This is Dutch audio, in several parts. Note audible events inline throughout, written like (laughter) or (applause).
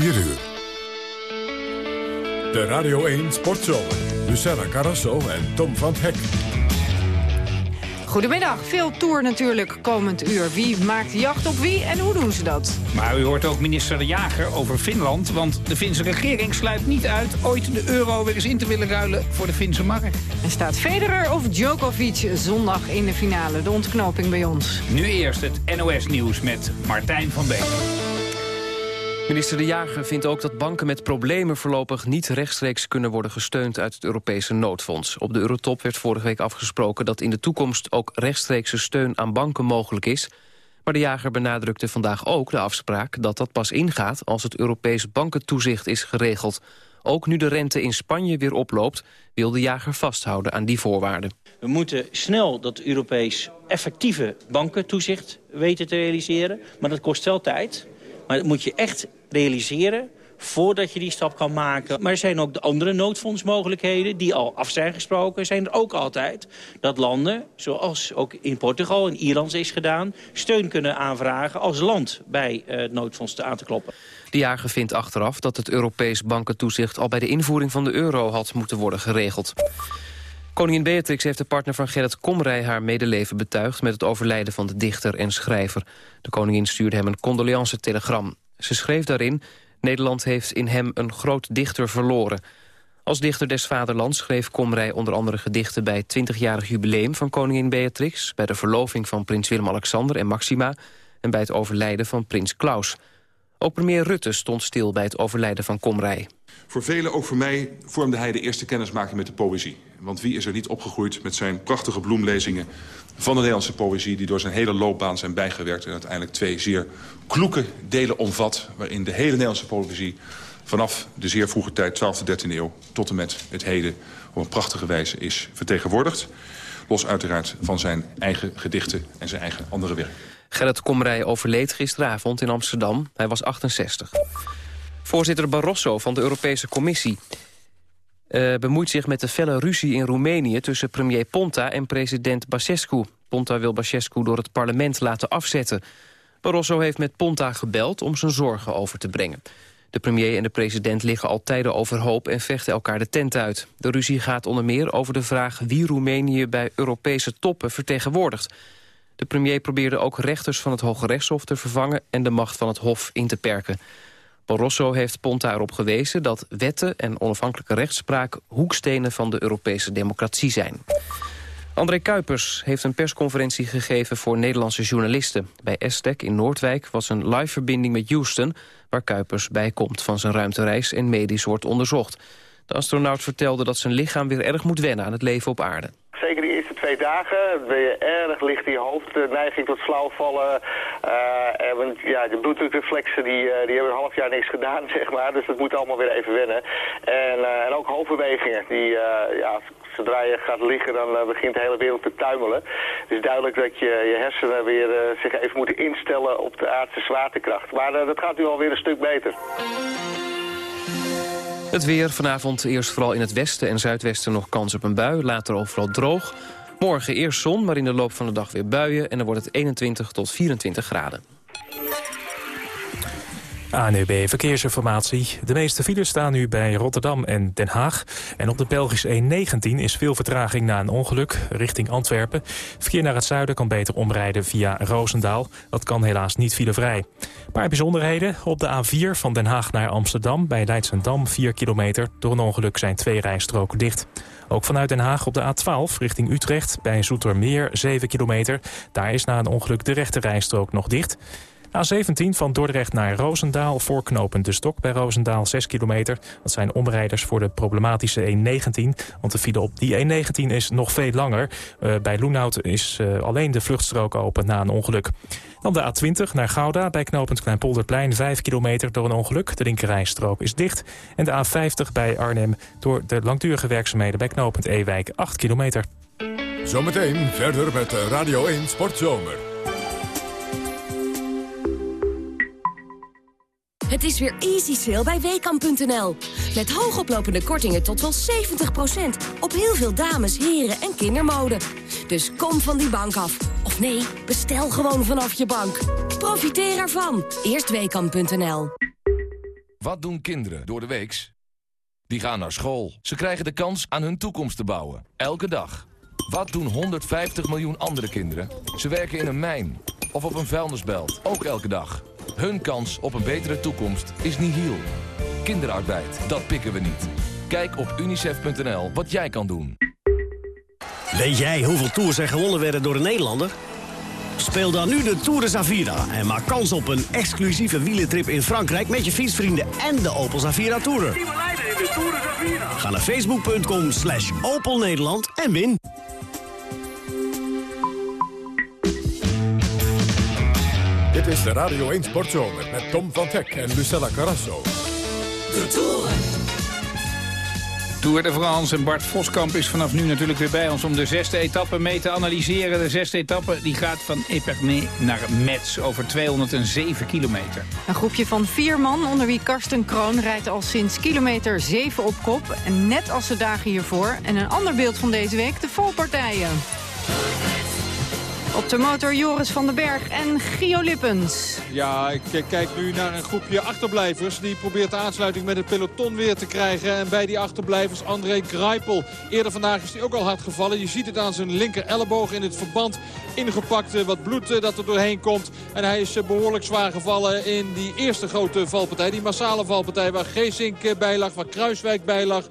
4 uur. De Radio 1 Sportzomer. Luciana Carrasso en Tom van Hek. Goedemiddag, veel tour natuurlijk komend uur. Wie maakt jacht op wie en hoe doen ze dat? Maar u hoort ook minister De Jager over Finland... want de Finse regering sluit niet uit ooit de euro weer eens in te willen ruilen voor de Finse markt. En staat Federer of Djokovic zondag in de finale? De ontknoping bij ons. Nu eerst het NOS-nieuws met Martijn van Beek. Minister De Jager vindt ook dat banken met problemen voorlopig niet rechtstreeks kunnen worden gesteund uit het Europese noodfonds. Op de Eurotop werd vorige week afgesproken dat in de toekomst ook rechtstreekse steun aan banken mogelijk is. Maar De Jager benadrukte vandaag ook de afspraak dat dat pas ingaat als het Europees bankentoezicht is geregeld. Ook nu de rente in Spanje weer oploopt, wil De Jager vasthouden aan die voorwaarden. We moeten snel dat Europees effectieve bankentoezicht weten te realiseren. Maar dat kost wel tijd. Maar dat moet je echt realiseren voordat je die stap kan maken. Maar er zijn ook de andere noodfondsmogelijkheden die al af zijn gesproken. zijn er ook altijd dat landen, zoals ook in Portugal en Ierland is gedaan... steun kunnen aanvragen als land bij eh, het noodfonds te aan te kloppen. De jager vindt achteraf dat het Europees bankentoezicht... al bij de invoering van de euro had moeten worden geregeld. Koningin Beatrix heeft de partner van Gerrit Komrij haar medeleven betuigd... met het overlijden van de dichter en schrijver. De koningin stuurde hem een condoleance-telegram. Ze schreef daarin... Nederland heeft in hem een groot dichter verloren. Als dichter des vaderlands schreef Komrij onder andere gedichten... bij het 20-jarig jubileum van koningin Beatrix... bij de verloving van prins Willem-Alexander en Maxima... en bij het overlijden van prins Klaus. Ook premier Rutte stond stil bij het overlijden van Komrij. Voor velen, ook voor mij, vormde hij de eerste kennismaking met de poëzie. Want wie is er niet opgegroeid met zijn prachtige bloemlezingen van de Nederlandse poëzie... die door zijn hele loopbaan zijn bijgewerkt... en uiteindelijk twee zeer kloeke delen omvat... waarin de hele Nederlandse poëzie vanaf de zeer vroege tijd, 12e, 13e eeuw... tot en met het heden op een prachtige wijze is vertegenwoordigd. Los uiteraard van zijn eigen gedichten en zijn eigen andere werk. Gerrit Komrij overleed gisteravond in Amsterdam. Hij was 68. Voorzitter Barroso van de Europese Commissie uh, bemoeit zich met de felle ruzie in Roemenië... tussen premier Ponta en president Basescu. Ponta wil Basescu door het parlement laten afzetten. Barroso heeft met Ponta gebeld om zijn zorgen over te brengen. De premier en de president liggen al tijden overhoop en vechten elkaar de tent uit. De ruzie gaat onder meer over de vraag wie Roemenië bij Europese toppen vertegenwoordigt. De premier probeerde ook rechters van het Hoge Rechtshof te vervangen... en de macht van het Hof in te perken. Barroso heeft Ponta erop gewezen dat wetten en onafhankelijke rechtspraak... hoekstenen van de Europese democratie zijn. André Kuipers heeft een persconferentie gegeven voor Nederlandse journalisten. Bij Estek in Noordwijk was een live-verbinding met Houston... waar Kuipers bij komt van zijn ruimtereis en medisch wordt onderzocht. De astronaut vertelde dat zijn lichaam weer erg moet wennen aan het leven op aarde. Zeker twee dagen ben je erg licht in je hoofd, de neiging tot flauwvallen. Uh, en, ja, de bloeddrukreflexen die, uh, die hebben een half jaar niks gedaan, (laughs) zeg maar. Dus dat moet allemaal weer even wennen. En, uh, en ook hoofdbewegingen. Die, ja, zodra je gaat liggen, dan begint de hele wereld te tuimelen. Het is duidelijk dat je, je hersenen weer zich even moeten instellen op de aardse zwaartekracht. Maar dat gaat nu alweer een stuk beter. Het weer vanavond eerst vooral in het westen en zuidwesten nog kans op een bui. Later overal droog. Morgen eerst zon, maar in de loop van de dag weer buien. En dan wordt het 21 tot 24 graden. ANUB Verkeersinformatie. De meeste files staan nu bij Rotterdam en Den Haag. En op de Belgische E19 is veel vertraging na een ongeluk richting Antwerpen. Verkeer naar het zuiden kan beter omrijden via Roosendaal. Dat kan helaas niet filevrij. Een paar bijzonderheden. Op de A4 van Den Haag naar Amsterdam bij Leidsendam 4 kilometer. Door een ongeluk zijn twee rijstroken dicht. Ook vanuit Den Haag op de A12 richting Utrecht bij Zoetermeer 7 kilometer. Daar is na een ongeluk de rechte rijstrook nog dicht. A17 van Dordrecht naar Roosendaal, voorknopend de stok bij Roosendaal 6 kilometer. Dat zijn omrijders voor de problematische E19, want de file op die E19 is nog veel langer. Uh, bij Loenhout is uh, alleen de vluchtstrook open na een ongeluk. Dan de A20 naar Gouda bij knooppunt Kleinpolderplein 5 kilometer door een ongeluk. De linkerrijstrook is dicht. En de A50 bij Arnhem door de langdurige werkzaamheden bij knooppunt Ewijk 8 kilometer. Zometeen verder met Radio 1 Sportzomer. Het is weer easy sale bij WKAM.nl. Met hoogoplopende kortingen tot wel 70%. Op heel veel dames, heren en kindermode. Dus kom van die bank af. Of nee, bestel gewoon vanaf je bank. Profiteer ervan. Eerst WKAM.nl. Wat doen kinderen door de weeks? Die gaan naar school. Ze krijgen de kans aan hun toekomst te bouwen. Elke dag. Wat doen 150 miljoen andere kinderen? Ze werken in een mijn of op een vuilnisbelt. Ook elke dag. Hun kans op een betere toekomst is nihil. Kinderarbeid, dat pikken we niet. Kijk op unicef.nl wat jij kan doen. Weet jij hoeveel tours er gewonnen werden door een Nederlander? Speel dan nu de Tour de Zavira en maak kans op een exclusieve wielentrip in Frankrijk... met je fietsvrienden en de Opel Zavira Tourer. Ga naar facebook.com slash Opel Nederland en win. Dit is de Radio 1 Sportzomer met Tom van Hek en Lucella Carrasso. De Tour. Tour de France en Bart Voskamp is vanaf nu natuurlijk weer bij ons om de zesde etappe mee te analyseren. De zesde etappe die gaat van Epernay naar Metz over 207 kilometer. Een groepje van vier man, onder wie Karsten Kroon, rijdt al sinds kilometer 7 op kop. En net als de dagen hiervoor. En een ander beeld van deze week, de valpartijen. Op de motor Joris van den Berg en Gio Lippens. Ja, ik kijk nu naar een groepje achterblijvers. Die probeert de aansluiting met het peloton weer te krijgen. En bij die achterblijvers André Greipel. Eerder vandaag is hij ook al hard gevallen. Je ziet het aan zijn linker elleboog in het verband ingepakt. Wat bloed eh, dat er doorheen komt. En hij is eh, behoorlijk zwaar gevallen in die eerste grote valpartij. Die massale valpartij waar Geesink eh, bij lag, waar Kruiswijk bij lag.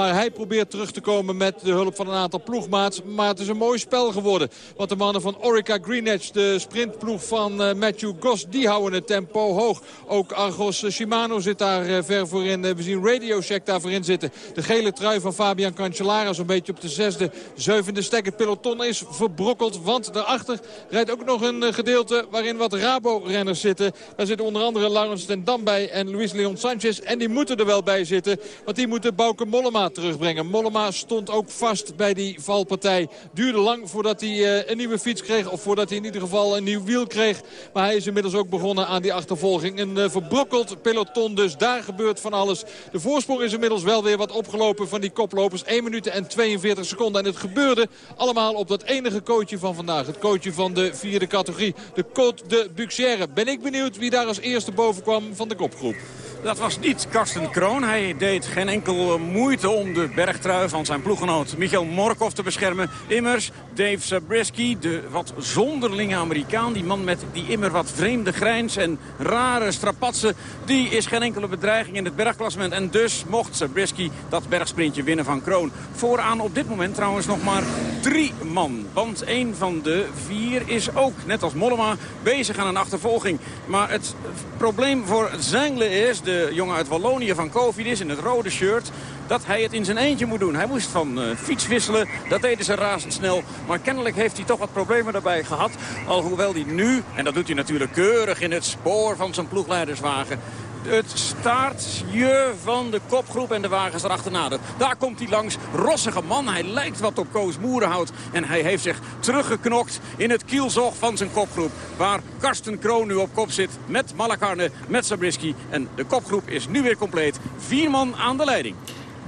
Maar hij probeert terug te komen met de hulp van een aantal ploegmaats. Maar het is een mooi spel geworden. Want de mannen van Orica Greenedge, de sprintploeg van eh, Matthew Goss... die houden het tempo hoog. Ook Argos Shimano zit daar eh, ver voor in. Eh, We zien Radio Shack daar voorin zitten. De gele trui van Fabian Cancellara zo'n beetje op de zesde, zevende stek. Het peloton is verbrokkeld, want daarachter rijdt ook nog een gedeelte... waarin wat Rabo-renners zitten. Daar zit onder andere Laurens ten Dam bij en Luis Leon Sanchez. En die moeten er wel bij zitten, want die moeten Bouke Mollema terugbrengen. Mollema stond ook vast bij die valpartij. Duurde lang voordat hij eh, een nieuwe fiets kreeg. Of voordat hij in ieder geval een nieuw wiel kreeg. Maar hij is inmiddels ook begonnen aan die achtervolging. Een eh, verbrokkeld peloton dus. Daar gebeurt van alles. De voorsprong is inmiddels wel weer wat opgelopen van die koplopers. 1 minuut en 42 seconden. En het gebeurde allemaal op dat enige coachje van vandaag. Het coachje van de vierde categorie. De Côte de Buxière. Ben ik benieuwd wie daar als eerste boven kwam van de kopgroep. Dat was niet Karsten Kroon. Hij deed geen enkel moeite om de bergtrui van zijn ploeggenoot Michael Morkov te beschermen. Immers Dave Zabriskie, de wat zonderlinge Amerikaan. Die man met die immer wat vreemde grijns en rare strapatsen. Die is geen enkele bedreiging in het bergklassement. En dus mocht Zabriskie dat bergsprintje winnen van Kroon. Vooraan op dit moment trouwens nog maar drie man. Want een van de vier is ook, net als Mollema, bezig aan een achtervolging. Maar het probleem voor Zengle is, de jongen uit Wallonië van Cofidis in het rode shirt dat hij het in zijn eentje moet doen. Hij moest van uh, fiets wisselen, dat deden ze razendsnel. Maar kennelijk heeft hij toch wat problemen daarbij gehad. Alhoewel hij nu, en dat doet hij natuurlijk keurig in het spoor van zijn ploegleiderswagen het staartje van de kopgroep en de wagens erachterna. Daar komt hij langs. Rossige man. Hij lijkt wat op Koos Moerenhout. En hij heeft zich teruggeknokt in het kielzog van zijn kopgroep. Waar Karsten Kroon nu op kop zit met Malakarne, met Sabrisky. En de kopgroep is nu weer compleet. Vier man aan de leiding.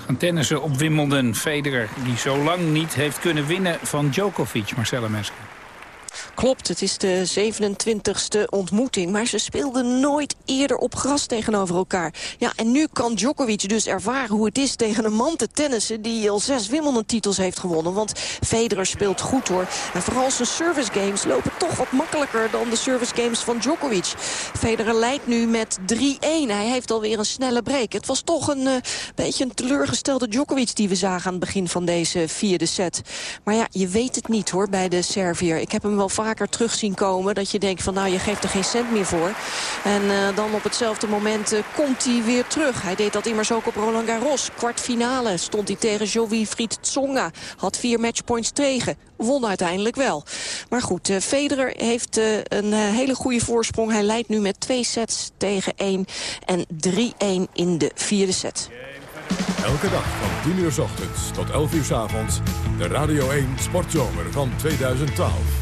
Gaan tennissen op Wimbledon. Federer, die zo lang niet heeft kunnen winnen van Djokovic, Marcella Mesker. Klopt, het is de 27e ontmoeting. Maar ze speelden nooit eerder op gras tegenover elkaar. Ja, en nu kan Djokovic dus ervaren hoe het is tegen een man te tennissen... die al zes Wimbledon-titels heeft gewonnen. Want Federer speelt goed, hoor. En vooral zijn service games lopen toch wat makkelijker... dan de service games van Djokovic. Federer leidt nu met 3-1. Hij heeft alweer een snelle break. Het was toch een uh, beetje een teleurgestelde Djokovic... die we zagen aan het begin van deze vierde set. Maar ja, je weet het niet, hoor, bij de Servier. Ik heb hem wel vaker terug zien komen. Dat je denkt van nou, je geeft er geen cent meer voor. En uh, dan op hetzelfde moment uh, komt hij weer terug. Hij deed dat immers ook op Roland Garros. Kwartfinale stond hij tegen Jovi Fried Tsonga. Had vier matchpoints tegen. Won uiteindelijk wel. Maar goed, uh, Federer heeft een hele goede voorsprong. Hij leidt nu met twee sets tegen één. En 3-1 in de vierde set. Elke dag van 10 uur s ochtends tot 11 uur s avonds. De Radio 1 Sportzomer van 2012.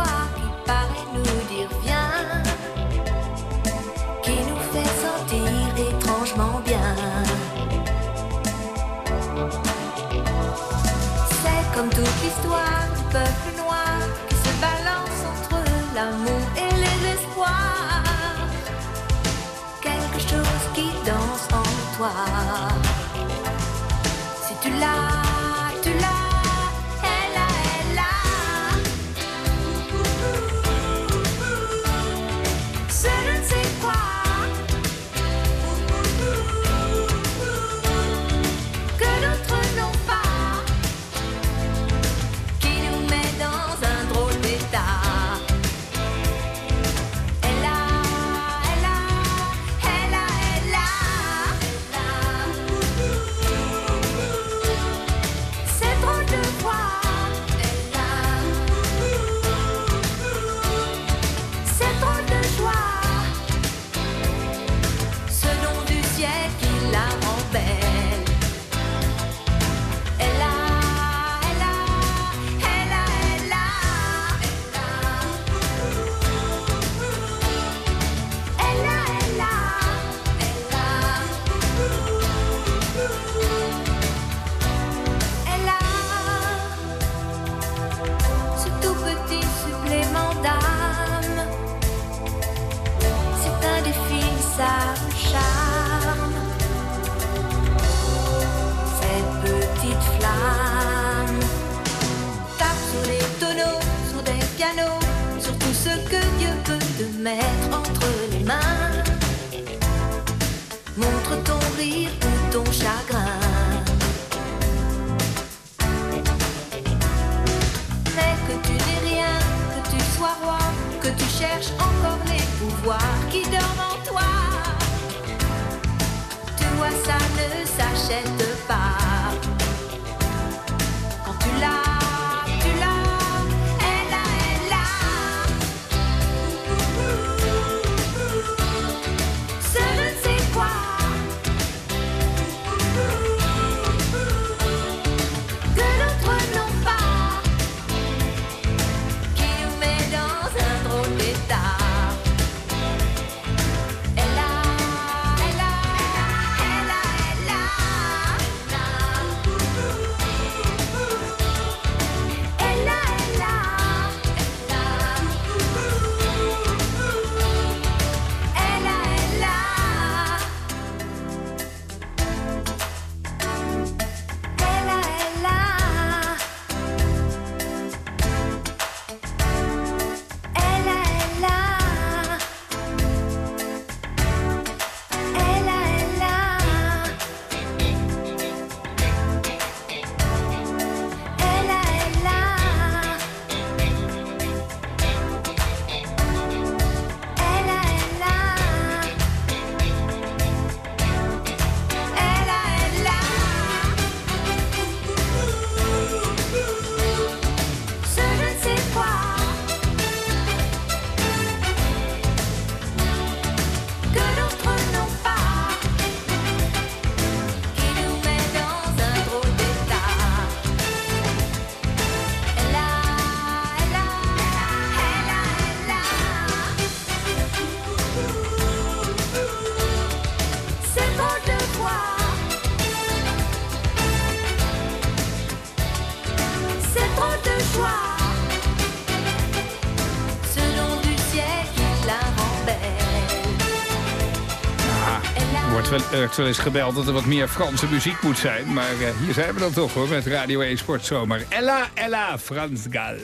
redacteur is gebeld dat er wat meer Franse muziek moet zijn. Maar eh, hier zijn we dan toch hoor, met Radio 1 Sportzomer. Ella, Ella, Frans Gal.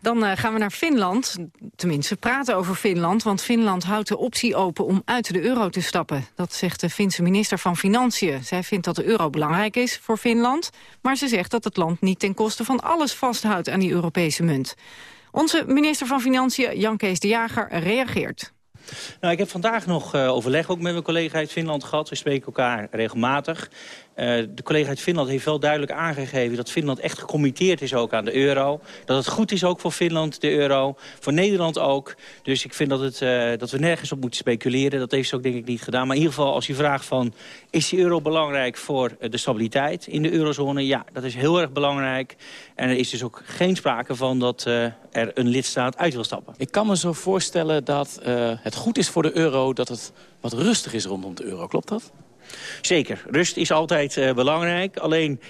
Dan eh, gaan we naar Finland. Tenminste, praten over Finland. Want Finland houdt de optie open om uit de euro te stappen. Dat zegt de Finse minister van Financiën. Zij vindt dat de euro belangrijk is voor Finland. Maar ze zegt dat het land niet ten koste van alles vasthoudt aan die Europese munt. Onze minister van Financiën, Jan Kees de Jager, reageert. Nou, ik heb vandaag nog eh, overleg ook met mijn collega uit Finland gehad. We spreken elkaar regelmatig de collega uit Finland heeft wel duidelijk aangegeven... dat Finland echt gecommitteerd is ook aan de euro. Dat het goed is ook voor Finland, de euro. Voor Nederland ook. Dus ik vind dat, het, uh, dat we nergens op moeten speculeren. Dat heeft ze ook denk ik niet gedaan. Maar in ieder geval, als je vraagt van... is die euro belangrijk voor de stabiliteit in de eurozone? Ja, dat is heel erg belangrijk. En er is dus ook geen sprake van dat er een lidstaat uit wil stappen. Ik kan me zo voorstellen dat het goed is voor de euro... dat het wat rustig is rondom de euro. Klopt dat? Zeker. Rust is altijd uh, belangrijk. Alleen,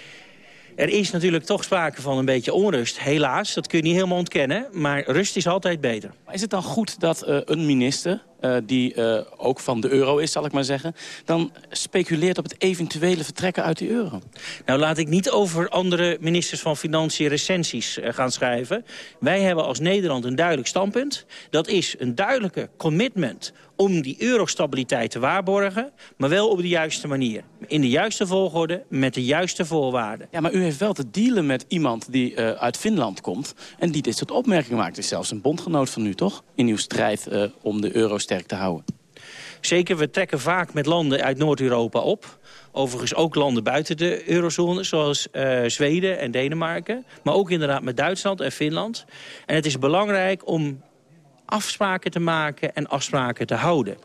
er is natuurlijk toch sprake van een beetje onrust. Helaas, dat kun je niet helemaal ontkennen. Maar rust is altijd beter. Is het dan goed dat uh, een minister, uh, die ook van de euro is, zal ik maar zeggen... dan speculeert op het eventuele vertrekken uit die euro? Nou, laat ik niet over andere ministers van Financiën recensies gaan schrijven. Wij hebben als Nederland een duidelijk standpunt. Dat is een duidelijke commitment om die eurostabiliteit te waarborgen, maar wel op de juiste manier. In de juiste volgorde, met de juiste voorwaarden. Ja, maar u heeft wel te dealen met iemand die uh, uit Finland komt... en die dit soort opmerkingen maakt. Het is zelfs een bondgenoot van u, toch? In uw strijd uh, om de euro sterk te houden. Zeker, we trekken vaak met landen uit Noord-Europa op. Overigens ook landen buiten de eurozone, zoals uh, Zweden en Denemarken. Maar ook inderdaad met Duitsland en Finland. En het is belangrijk om afspraken te maken en afspraken te houden.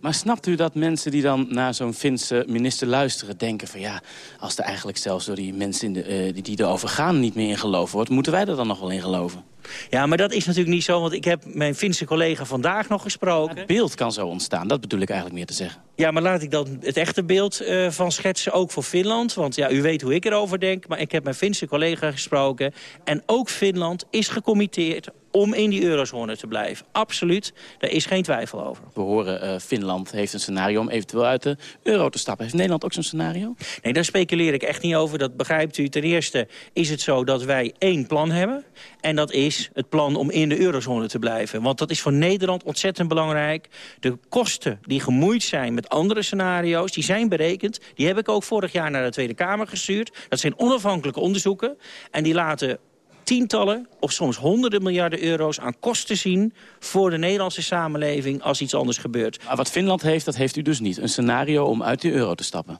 Maar snapt u dat mensen die dan naar zo'n Finse minister luisteren... denken van ja, als er eigenlijk zelfs door die mensen in de, uh, die, die erover gaan... niet meer in geloven wordt, moeten wij er dan nog wel in geloven? Ja, maar dat is natuurlijk niet zo, want ik heb mijn Finse collega vandaag nog gesproken. Het beeld kan zo ontstaan, dat bedoel ik eigenlijk meer te zeggen. Ja, maar laat ik dan het echte beeld uh, van schetsen, ook voor Finland. Want ja, u weet hoe ik erover denk, maar ik heb mijn Finse collega gesproken. En ook Finland is gecommitteerd om in die eurozone te blijven. Absoluut, daar is geen twijfel over. We horen, uh, Finland heeft een scenario om eventueel uit de euro te stappen. Heeft Nederland ook zo'n scenario? Nee, daar speculeer ik echt niet over. Dat begrijpt u. Ten eerste is het zo dat wij één plan hebben. En dat is het plan om in de eurozone te blijven. Want dat is voor Nederland ontzettend belangrijk. De kosten die gemoeid zijn met andere scenario's, die zijn berekend. Die heb ik ook vorig jaar naar de Tweede Kamer gestuurd. Dat zijn onafhankelijke onderzoeken. En die laten tientallen of soms honderden miljarden euro's aan kosten zien... voor de Nederlandse samenleving als iets anders gebeurt. Maar wat Finland heeft, dat heeft u dus niet. Een scenario om uit de euro te stappen.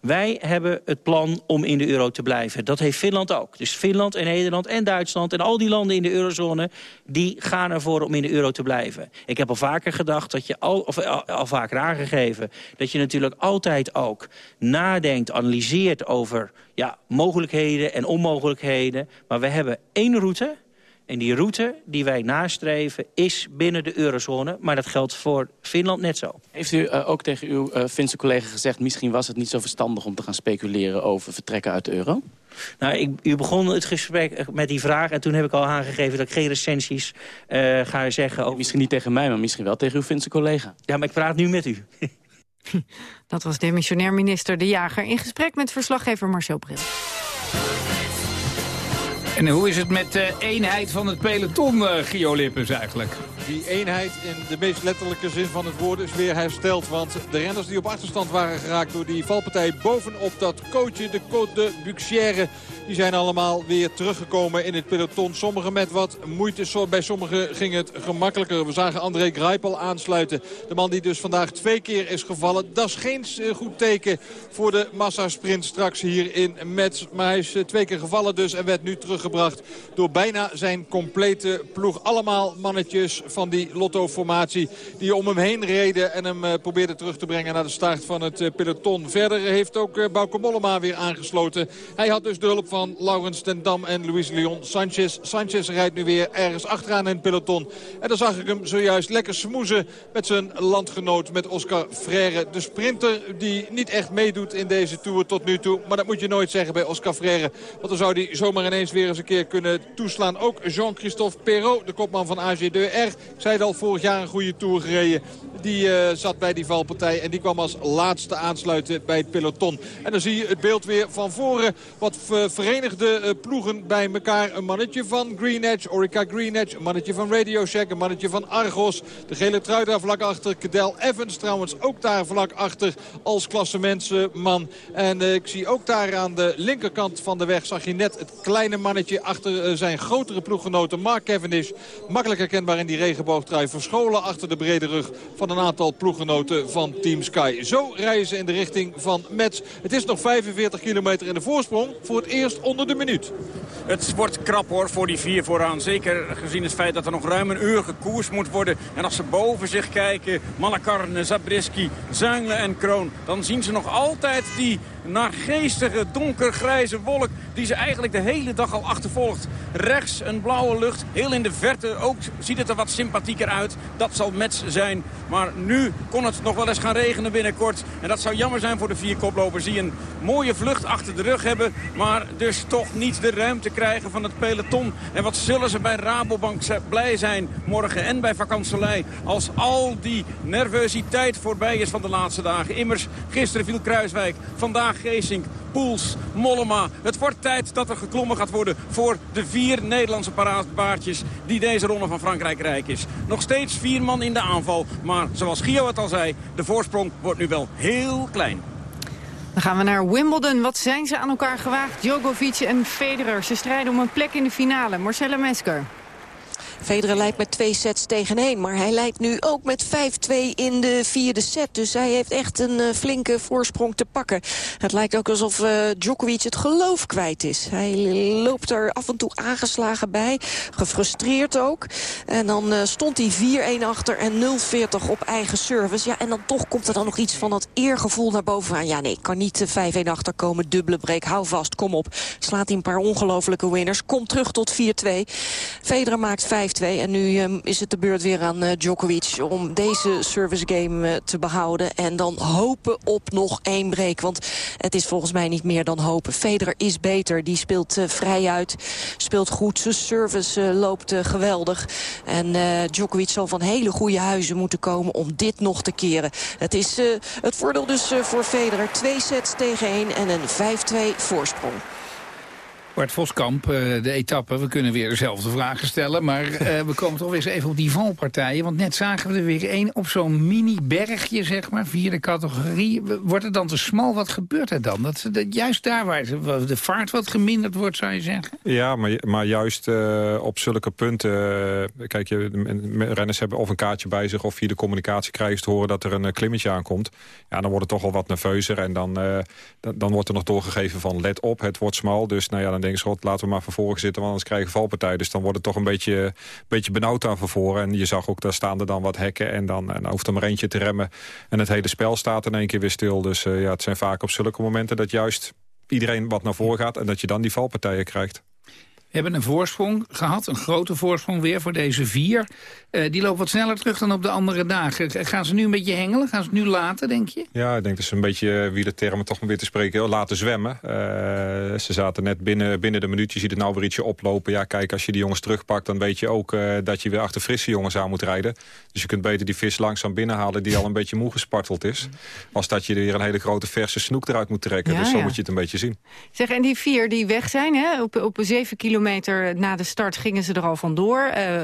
Wij hebben het plan om in de euro te blijven. Dat heeft Finland ook. Dus Finland en Nederland en Duitsland en al die landen in de eurozone... die gaan ervoor om in de euro te blijven. Ik heb al vaker gedacht, dat je al, of al, al vaker aangegeven... dat je natuurlijk altijd ook nadenkt, analyseert over ja, mogelijkheden en onmogelijkheden. Maar we hebben één route en die route die wij nastreven is binnen de eurozone. Maar dat geldt voor Finland net zo. Heeft u uh, ook tegen uw uh, Finse collega gezegd... misschien was het niet zo verstandig om te gaan speculeren over vertrekken uit de euro? Nou, ik, u begon het gesprek met die vraag... en toen heb ik al aangegeven dat ik geen recensies uh, ga zeggen. Over... Misschien niet tegen mij, maar misschien wel tegen uw Finse collega. Ja, maar ik praat nu met u. (laughs) Dat was demissionair minister De Jager... in gesprek met verslaggever Marcel Bril. En hoe is het met de eenheid van het peloton, uh, Gio Lippens eigenlijk? Die eenheid in de meest letterlijke zin van het woord is weer hersteld. Want de renners die op achterstand waren geraakt door die valpartij bovenop dat coachje, de Côte de Buxière... die zijn allemaal weer teruggekomen in het peloton. Sommigen met wat moeite, bij sommigen ging het gemakkelijker. We zagen André Greipel aansluiten. De man die dus vandaag twee keer is gevallen. Dat is geen goed teken voor de massasprint straks hier in Metz. Maar hij is twee keer gevallen dus en werd nu teruggebracht door bijna zijn complete ploeg. Allemaal mannetjes van die Lotto-formatie die om hem heen reden en hem uh, probeerden terug te brengen naar de start van het uh, peloton. Verder heeft ook uh, Bauke Mollema weer aangesloten. Hij had dus de hulp van Laurens ten Dam en Luis Leon Sanchez. Sanchez rijdt nu weer ergens achteraan in het peloton. En dan zag ik hem zojuist lekker smoezen met zijn landgenoot, met Oscar Freire. De sprinter die niet echt meedoet in deze Tour tot nu toe. Maar dat moet je nooit zeggen bij Oscar Freire. Want dan zou hij zomaar ineens weer eens een keer kunnen toeslaan. Ook Jean-Christophe Perrault, de kopman van AG2R. Ik zei het al, vorig jaar een goede Tour gereden. Die uh, zat bij die valpartij en die kwam als laatste aansluiten bij het peloton. En dan zie je het beeld weer van voren. Wat verenigde uh, ploegen bij elkaar. Een mannetje van Green Edge, Orica Green Edge. Een mannetje van Radio Shack, een mannetje van Argos. De gele trui daar vlak achter. Cadel Evans trouwens ook daar vlak achter als klassementsman. En uh, ik zie ook daar aan de linkerkant van de weg zag je net het kleine mannetje achter eh, zijn grotere ploeggenoten Mark Cavendish. Makkelijk herkenbaar in die regenboogtrui. Verscholen achter de brede rug van een aantal ploeggenoten van Team Sky. Zo rijden ze in de richting van Metz. Het is nog 45 kilometer in de voorsprong. Voor het eerst onder de minuut. Het wordt krap hoor voor die vier vooraan. Zeker gezien het feit dat er nog ruim een uur gekoers moet worden. En als ze boven zich kijken, Malakarne, Zabriskie, Zuingle en Kroon... dan zien ze nog altijd die naargeestige donkergrijze wolk die ze eigenlijk de hele dag al achtervolgt. Rechts een blauwe lucht, heel in de verte ook ziet het er wat sympathieker uit. Dat zal Mets zijn. Maar nu kon het nog wel eens gaan regenen binnenkort. En dat zou jammer zijn voor de vier koplopers die een mooie vlucht achter de rug hebben. Maar dus toch niet de ruimte krijgen van het peloton. En wat zullen ze bij Rabobank blij zijn morgen en bij Vakantselij. Als al die nervositeit voorbij is van de laatste dagen. Immers, gisteren viel Kruiswijk, vandaag Poels, Mollema. Het wordt tijd dat er geklommen gaat worden voor de vier Nederlandse paraatbaardjes die deze ronde van Frankrijk rijk is. Nog steeds vier man in de aanval, maar zoals Gio het al zei, de voorsprong wordt nu wel heel klein. Dan gaan we naar Wimbledon. Wat zijn ze aan elkaar gewaagd? Djokovic en Federer. Ze strijden om een plek in de finale. Marcella Mesker. Federer leidt met twee sets tegen één. Maar hij leidt nu ook met 5-2 in de vierde set. Dus hij heeft echt een uh, flinke voorsprong te pakken. Het lijkt ook alsof uh, Djokovic het geloof kwijt is. Hij loopt er af en toe aangeslagen bij. Gefrustreerd ook. En dan uh, stond hij 4-1 achter en 0-40 op eigen service. Ja, en dan toch komt er dan nog iets van dat eergevoel naar boven aan. Ja, nee, kan niet 5-1 achter komen. Dubbele break, hou vast, kom op. Slaat hij een paar ongelofelijke winners. Komt terug tot 4-2. Federer maakt 5 en nu um, is het de beurt weer aan uh, Djokovic om deze service game uh, te behouden. En dan hopen op nog één break. Want het is volgens mij niet meer dan hopen. Federer is beter. Die speelt uh, vrij uit. Speelt goed. Zijn service loopt geweldig. En Djokovic zal van hele goede huizen moeten komen om dit nog te keren. Het is het voordeel dus voor Federer. Twee sets tegen één en een 5-2 voorsprong. Bart Voskamp, de etappe. We kunnen weer dezelfde vragen stellen. Maar uh, (laughs) we komen toch weer eens even op die valpartijen. Want net zagen we er weer één op zo'n mini-bergje, zeg maar. Vierde categorie. Wordt het dan te smal? Wat gebeurt er dan? Dat, dat juist daar waar de vaart wat geminderd wordt, zou je zeggen? Ja, maar, maar juist uh, op zulke punten... Uh, kijk, je, renners hebben of een kaartje bij zich... of via de communicatie krijgen ze te horen dat er een klimmetje aankomt. Ja, dan wordt het toch al wat nerveuzer. En dan, dan, dan, wordt er nog doorgegeven van let op, het wordt smal. Dus nou ja, dan denken ze, laten we maar vervolgens zitten... want anders krijgen we valpartijen. Dus dan wordt het toch een beetje, beetje benauwd aan vervoren. En je zag ook, daar staan er dan wat hekken... en dan, en hoeft er maar eentje te remmen. En het hele spel staat in één keer weer stil. Dus uh, ja, het zijn vaak op zulke momenten dat juist iedereen wat naar voren gaat... en dat je dan die valpartijen krijgt hebben een voorsprong gehad, een grote voorsprong weer voor deze vier. Uh, die lopen wat sneller terug dan op de andere dagen. Gaan ze nu een beetje hengelen? Gaan ze het nu laten, denk je? Ja, ik denk dat ze een beetje, wie de termen toch weer te spreken, laten zwemmen. Uh, ze zaten net binnen, binnen de minuut, je ziet het nou weer ietsje oplopen. Ja, kijk, als je die jongens terugpakt, dan weet je ook uh, dat je weer achter frisse jongens aan moet rijden. Dus je kunt beter die vis langzaam binnenhalen die al een beetje moe gesparteld is. Als dat je er weer een hele grote verse snoek eruit moet trekken. Ja, dus zo ja. moet je het een beetje zien. Zeg, en die vier die weg zijn, hè, op, op 7 kilometer na de start gingen ze er al vandoor. Uh,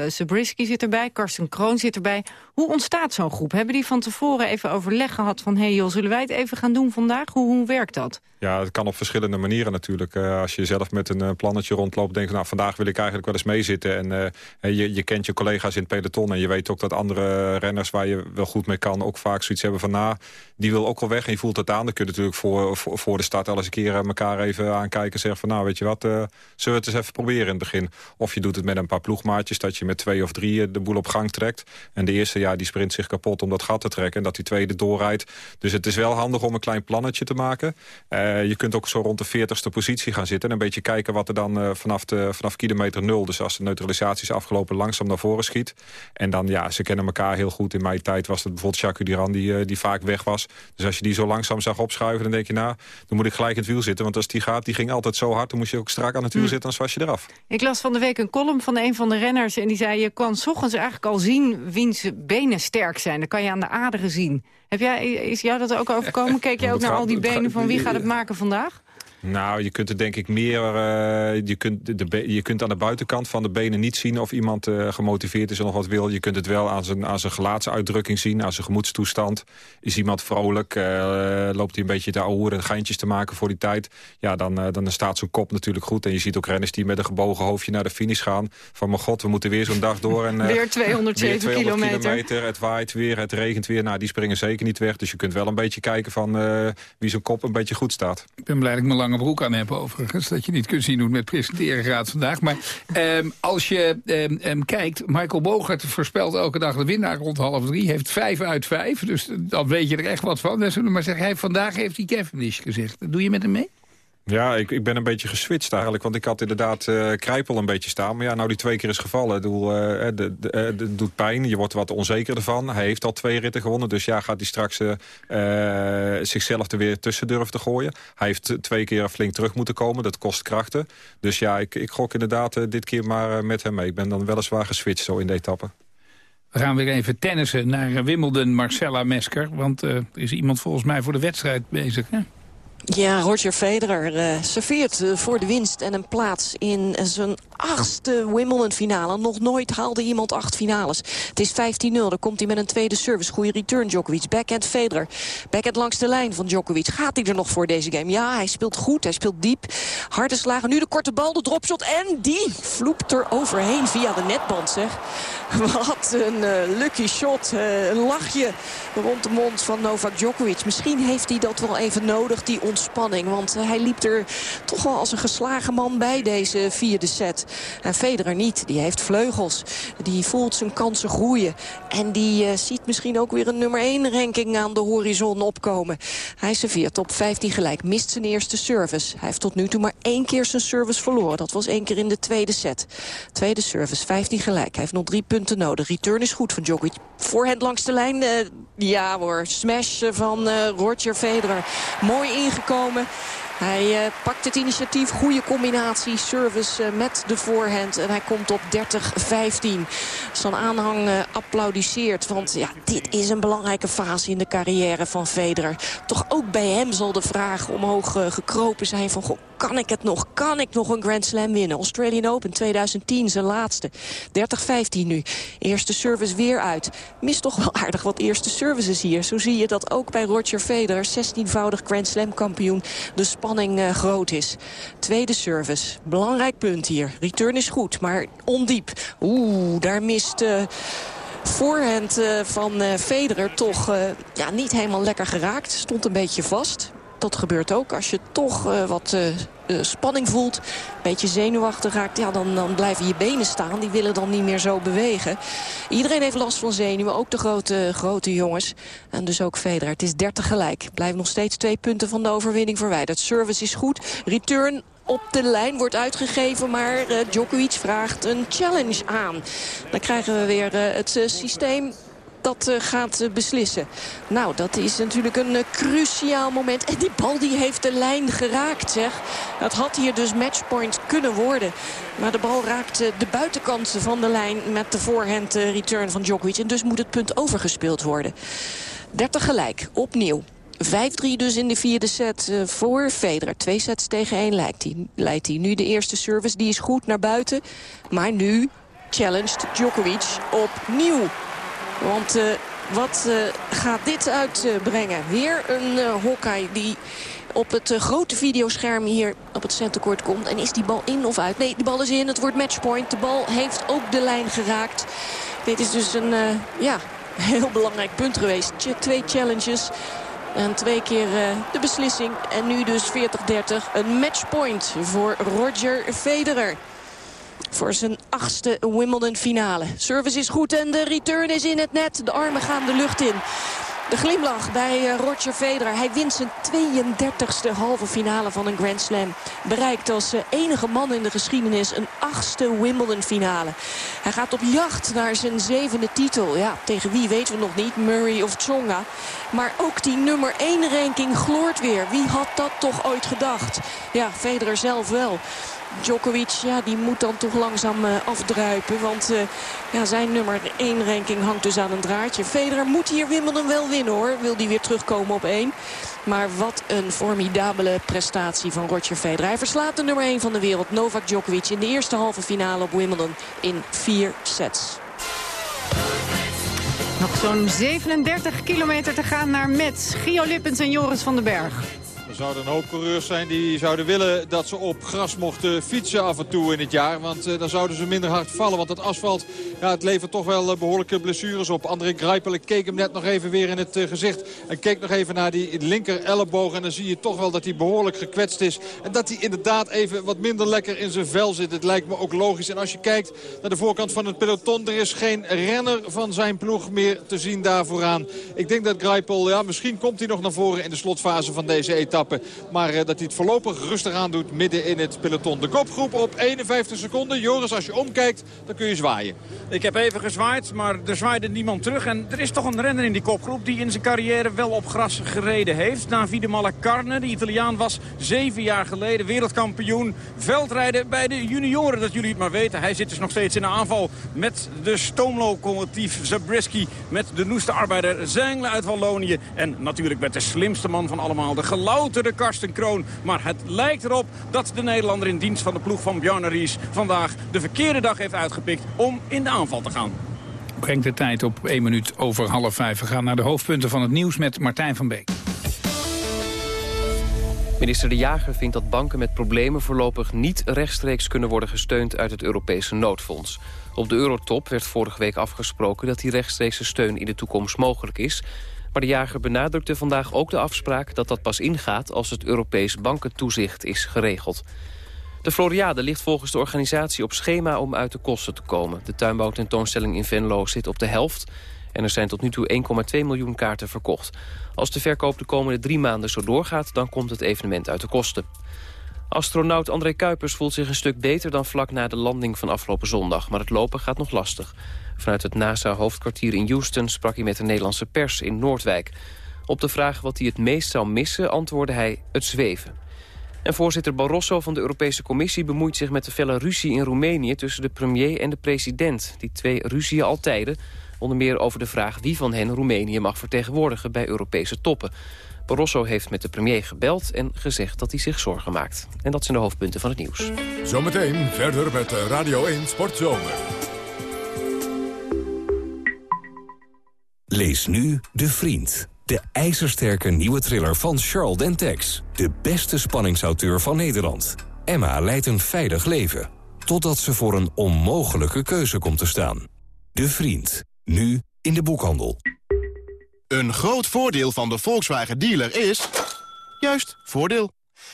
zit erbij, Karsten Kroon zit erbij. Hoe ontstaat zo'n groep? Hebben die van tevoren even overleg gehad van... hé hey joh, zullen wij het even gaan doen vandaag? Hoe, hoe werkt dat? Ja, het kan op verschillende manieren natuurlijk. Uh, als je zelf met een uh, plannetje rondloopt, denk je... nou, vandaag wil ik eigenlijk wel eens meezitten. En uh, je, je kent je collega's in het peloton... en je weet ook dat andere renners waar je wel goed mee kan... ook vaak zoiets hebben van, nou, die wil ook wel weg. En je voelt het aan. Dan kun je natuurlijk voor, voor, de start al eens een keer elkaar even aankijken... en zeggen van, nou, weet je wat, zullen we het eens even proberen in het begin. Of je doet het met een paar ploegmaatjes... dat je met twee of drie de boel op gang trekt. En de eerste, ja, die sprint zich kapot om dat gat te trekken... en dat die tweede doorrijdt. Dus het is wel handig om een klein plannetje te maken... Uh, je kunt ook zo rond de 40ste positie gaan zitten... en een beetje kijken wat er dan uh, vanaf, de, vanaf kilometer nul... dus als de neutralisatie is afgelopen, langzaam naar voren schiet. En dan, ja, ze kennen elkaar heel goed. In mijn tijd was het bijvoorbeeld Jacques Duran die, uh, die vaak weg was. Dus als je die zo langzaam zag opschuiven, dan denk je... nou, dan moet ik gelijk in het wiel zitten. Want als die gaat, die ging altijd zo hard... dan moest je ook strak aan het wiel Hm. zitten, anders was je eraf. Ik las van de week een column van een van de renners... en die zei, je kan 's ochtends eigenlijk al zien wiens benen sterk zijn. Dan kan je aan de aderen zien. Heb jij, is jou dat ook overkomen? Keek jij ook naar al die benen van wie gaat het maken vandaag? Nou, je kunt het denk ik meer... eh, je, kunt de, je kunt aan de buitenkant van de benen niet zien... of iemand eh, gemotiveerd is en nog wat wil. Je kunt het wel aan zijn, aan zijn gelaatsuitdrukking zien, aan zijn gemoedstoestand. Is iemand vrolijk? eh, loopt hij een beetje te ouwen en geintjes te maken voor die tijd? Ja, dan, dan staat zijn kop natuurlijk goed. En je ziet ook renners die met een gebogen hoofdje naar de finish gaan. Van mijn god, we moeten weer zo'n dag door. En, eh, Weer 207 weer 200 kilometer. kilometer. Het waait weer, het regent weer. Nou, die springen zeker niet weg. Dus je kunt wel een beetje kijken van eh, wie zijn kop een beetje goed staat. Ik ben blij dat ik mijn lange broek aan heb overigens. Dat je niet kunt zien het met presenteren gaat vandaag. Maar ehm, als je ehm, kijkt, Michael Bogert voorspelt elke dag de winnaar rond half drie. Heeft vijf uit vijf, dus dan weet je er echt wat van. Maar zeggen, hij, vandaag heeft hij Cavendish gezegd. Doe je met hem mee? Ja, ik, ik ben een beetje geswitcht eigenlijk. Want ik had inderdaad eh Krijpel een beetje staan. Maar ja, nou die twee keer is gevallen. Bedoel, eh, eh, doet pijn. Je wordt wat onzeker ervan. Hij heeft al twee ritten gewonnen. Dus ja, gaat hij straks zichzelf er weer tussen durven te gooien. Hij heeft twee keer flink terug moeten komen. Dat kost krachten. Dus ja, ik, ik gok inderdaad dit keer maar met hem mee. Ik ben dan weliswaar geswitcht zo in de etappe. We gaan weer even tennissen naar Wimbledon, Marcella Mesker. Want er is iemand volgens mij voor de wedstrijd bezig. Hè? Ja, Roger Federer eh, serveert eh, voor de winst en een plaats in zijn achtste Wimbledon-finale. Nog nooit haalde iemand acht finales. Het is 15-0, dan komt hij met een tweede service. Goede return, Djokovic. Backhand Federer. Backhand langs de lijn van Djokovic. Gaat hij er nog voor deze game? Ja, hij speelt goed, hij speelt diep. Harde slagen, nu de korte bal, de dropshot. En die vloept er overheen via de netband, zeg. (laughs) Wat een eh, lucky shot. Eh, een lachje rond de mond van Novak Djokovic. Misschien heeft hij dat wel even nodig, die ontspanning. Want eh, hij liep er toch wel als een geslagen man bij deze vierde set. En Federer niet. Die heeft vleugels. Die voelt zijn kansen groeien. En die eh, ziet misschien ook weer een nummer 1 ranking aan de horizon opkomen. Hij serveert op 15 gelijk. Mist zijn eerste service. Hij heeft tot nu toe maar één keer zijn service verloren. Dat was één keer in de tweede set. Tweede service, 15 gelijk. Hij heeft nog drie punten nodig. Return is goed van Djokovic. Voorhand langs de lijn. eh, ja hoor, smash van eh, Roger Federer. Mooi ingekomen. Hij eh, pakt het initiatief, goede combinatie, service eh, met de voorhand. En hij komt op 30-15. Zijn aanhang eh, applaudisseert, want ja, dit is een belangrijke fase in de carrière van Federer. Toch ook bij hem zal de vraag omhoog eh, gekropen zijn van... Goh, kan ik het nog? Kan ik nog een Grand Slam winnen? Australian Open 2010, zijn laatste. 30-15 nu. Eerste service weer uit. Mist toch wel aardig wat eerste services hier. Zo zie je dat ook bij Roger Federer, 16-voudig Grand Slam kampioen, de spanning eh, groot is. Tweede service. Belangrijk punt hier. Return is goed, maar ondiep. Oeh, daar mist... eh, Voorhand eh, van Federer toch ja, niet helemaal lekker geraakt. Stond een beetje vast. Dat gebeurt ook als je toch eh, wat eh, eh, spanning voelt. Een beetje zenuwachtig raakt. Ja, dan, dan blijven je benen staan. Die willen dan niet meer zo bewegen. Iedereen heeft last van zenuwen. Ook de grote, grote jongens. En dus ook Federer. Het is 30 gelijk. Blijven nog steeds twee punten van de overwinning verwijderd. Service is goed. Return op de lijn wordt uitgegeven, maar eh, Djokovic vraagt een challenge aan. Dan krijgen we weer het systeem dat eh, gaat eh, beslissen. Nou, dat is natuurlijk een eh, cruciaal moment. En die bal die heeft de lijn geraakt, zeg. Dat had hier dus matchpoint kunnen worden. Maar de bal raakt de buitenkant van de lijn met de voorhand return van Djokovic. En dus moet het punt overgespeeld worden. 30 gelijk, opnieuw. 5-3 dus in de vierde set voor Federer. Twee sets tegen één lijkt hij, leidt hij. Nu de eerste service, die is goed naar buiten. Maar nu challenged Djokovic opnieuw. Want eh, wat eh, gaat dit uitbrengen? Weer een uh, die op het grote videoscherm hier op het centercourt komt. En is die bal in of uit? Nee, die bal is in. Het wordt matchpoint. De bal heeft ook de lijn geraakt. Dit is dus een ja, (laughs) heel belangrijk punt geweest. Twee challenges. En twee keer de beslissing. En nu dus 40-30. Een matchpoint voor Roger Federer. Voor zijn achtste Wimbledon finale. Service is goed en de return is in het net. De armen gaan de lucht in. De glimlach bij uh, Roger Federer. Hij wint zijn 32e halve finale van een Grand Slam. Bereikt als uh, enige man in de geschiedenis een achtste Wimbledon finale. Hij gaat op jacht naar zijn zevende titel. Ja, tegen wie weten we nog niet, Murray of Tsonga. Maar ook die nummer 1 ranking gloort weer. Wie had dat toch ooit gedacht? Ja, Federer zelf wel. Djokovic ja, die moet dan toch langzaam uh, afdruipen. Want uh, ja, zijn nummer 1 ranking hangt dus aan een draadje. Federer moet hier Wimbledon wel winnen hoor. Wil die weer terugkomen op 1. Maar wat een formidabele prestatie van Roger Federer. Hij verslaat de nummer 1 van de wereld, Novak Djokovic... in de eerste halve finale op Wimbledon in vier sets. Nog zo'n 37 kilometer te gaan naar Metz. Gio Lippens en Joris van den Berg. Zouden een hoop coureurs zijn die zouden willen dat ze op gras mochten fietsen af en toe in het jaar. Want uh, dan zouden ze minder hard vallen. Want het asfalt ja, het levert toch wel uh, behoorlijke blessures op. André Greipel, ik keek hem net nog even weer in het uh, gezicht. En keek nog even naar die linker elleboog. En dan zie je toch wel dat hij behoorlijk gekwetst is. En dat hij inderdaad even wat minder lekker in zijn vel zit. Het lijkt me ook logisch. En als je kijkt naar de voorkant van het peloton. Er is geen renner van zijn ploeg meer te zien daar vooraan. Ik denk dat Greipel, ja, misschien komt hij nog naar voren in de slotfase van deze etappe. Maar uh, dat hij het voorlopig rustig aan doet midden in het peloton. De kopgroep op 51 seconden. Joris, als je omkijkt, dan kun je zwaaien. Ik heb even gezwaaid, maar er zwaaide niemand terug. En er is toch een renner in die kopgroep die in zijn carrière wel op gras gereden heeft. Davide Malacarne, de Italiaan, was zeven jaar geleden wereldkampioen veldrijden bij de junioren. Dat jullie het maar weten. Hij zit dus nog steeds in de aanval met de stoomlocomotief Zabriskie. Met de noeste arbeider Zenglen uit Wallonië. En natuurlijk met de slimste man van allemaal, de gelouterde de Karsten Kroon. Maar het lijkt erop dat de Nederlander in dienst van de ploeg van Bjarne Ries... vandaag de verkeerde dag heeft uitgepikt om in de aanval te gaan. Brengt de tijd op 1 minuut over half vijf. We gaan naar de hoofdpunten van het nieuws met Martijn van Beek. Minister De Jager vindt dat banken met problemen voorlopig niet rechtstreeks kunnen worden gesteund uit het Europese noodfonds. Op de eurotop werd vorige week afgesproken dat die rechtstreekse steun in de toekomst mogelijk is. Maar de jager benadrukte vandaag ook de afspraak dat dat pas ingaat als het Europees bankentoezicht is geregeld. De Floriade ligt volgens de organisatie op schema om uit de kosten te komen. De tuinbouwtentoonstelling in Venlo zit op de helft en er zijn tot nu toe 1,2 miljoen kaarten verkocht. Als de verkoop de komende drie maanden zo doorgaat, dan komt het evenement uit de kosten. Astronaut André Kuipers voelt zich een stuk beter dan vlak na de landing van afgelopen zondag. Maar het lopen gaat nog lastig. Vanuit het NASA-hoofdkwartier in Houston sprak hij met de Nederlandse pers in Noordwijk. Op de vraag wat hij het meest zou missen antwoordde hij het zweven. En voorzitter Barroso van de Europese Commissie bemoeit zich met de felle ruzie in Roemenië tussen de premier en de president. Die twee ruzieën al tijden, onder meer over de vraag wie van hen Roemenië mag vertegenwoordigen bij Europese toppen. Barroso heeft met de premier gebeld en gezegd dat hij zich zorgen maakt. En dat zijn de hoofdpunten van het nieuws. Zometeen verder met Radio 1 Sportzomer. Lees nu De Vriend. De ijzersterke nieuwe thriller van Charles Dentex. De beste spanningsauteur van Nederland. Emma leidt een veilig leven. Totdat ze voor een onmogelijke keuze komt te staan. De Vriend. Nu in de boekhandel. Een groot voordeel van de Volkswagen dealer is... juist, voordeel.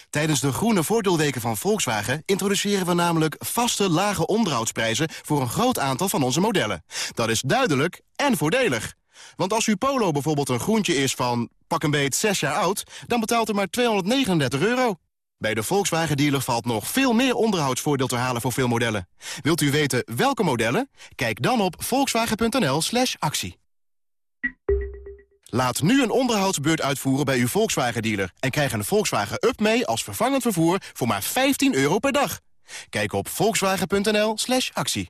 Tijdens de groene voordeelweken van Volkswagen introduceren we namelijk vaste lage onderhoudsprijzen voor een groot aantal van onze modellen. Dat is duidelijk en voordelig. Want als uw Polo bijvoorbeeld een groentje is van pak een beet 6 jaar oud... dan betaalt u maar 239 euro. Bij de Volkswagen dealer valt nog veel meer onderhoudsvoordeel te halen voor veel modellen. Wilt u weten welke modellen? Kijk dan op volkswagen.nl slash actie. Laat nu een onderhoudsbeurt uitvoeren bij uw Volkswagen-dealer... en krijg een Volkswagen Up mee als vervangend vervoer voor maar 15 euro per dag. Kijk op volkswagen.nl slash actie.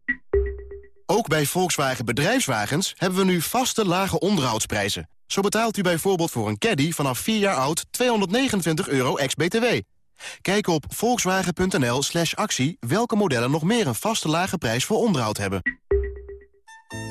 Ook bij Volkswagen Bedrijfswagens hebben we nu vaste lage onderhoudsprijzen. Zo betaalt u bijvoorbeeld voor een caddy vanaf 4 jaar oud 229 euro ex-BTW. Kijk op volkswagen.nl slash actie welke modellen nog meer een vaste lage prijs voor onderhoud hebben.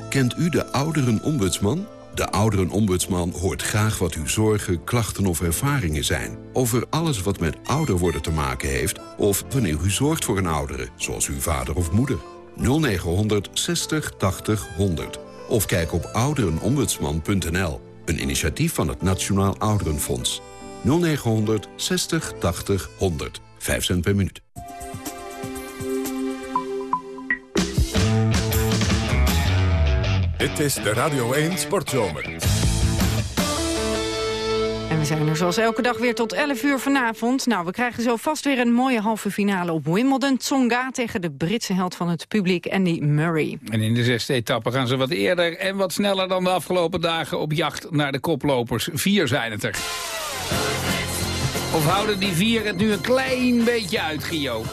Kent u de ouderenombudsman? De ouderenombudsman hoort graag wat uw zorgen, klachten of ervaringen zijn. Over alles wat met ouder worden te maken heeft... of wanneer u zorgt voor een oudere, zoals uw vader of moeder. 0900 60 80 100. Of kijk op ouderenombudsman.nl. Een initiatief van het Nationaal Ouderenfonds. 0900 60 80 100. 5 cent per minuut. Dit is de Radio 1 Sportzomer. Zijn er zoals elke dag weer tot 11 uur vanavond. Nou, we krijgen zo vast weer een mooie halve finale op Wimbledon. Tsonga tegen de Britse held van het publiek, Andy Murray. En in de zesde etappe gaan ze wat eerder en wat sneller dan de afgelopen dagen op jacht naar de koplopers. Vier zijn het er. Of houden die vier het nu een klein beetje uit, Gio?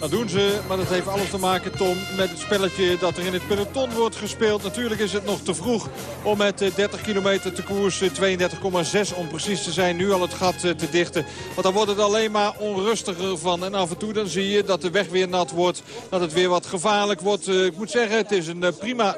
Dat doen ze, maar dat heeft alles te maken, Tom, met het spelletje dat er in het peloton wordt gespeeld. Natuurlijk is het nog te vroeg om met 30 eh, kilometer te koers, 32,6 om precies te zijn, nu al het gat eh, te dichten. Want dan wordt het alleen maar onrustiger van. En af en toe dan zie je dat de weg weer nat wordt, dat het weer wat gevaarlijk wordt. Eh, ik moet zeggen, het is een prima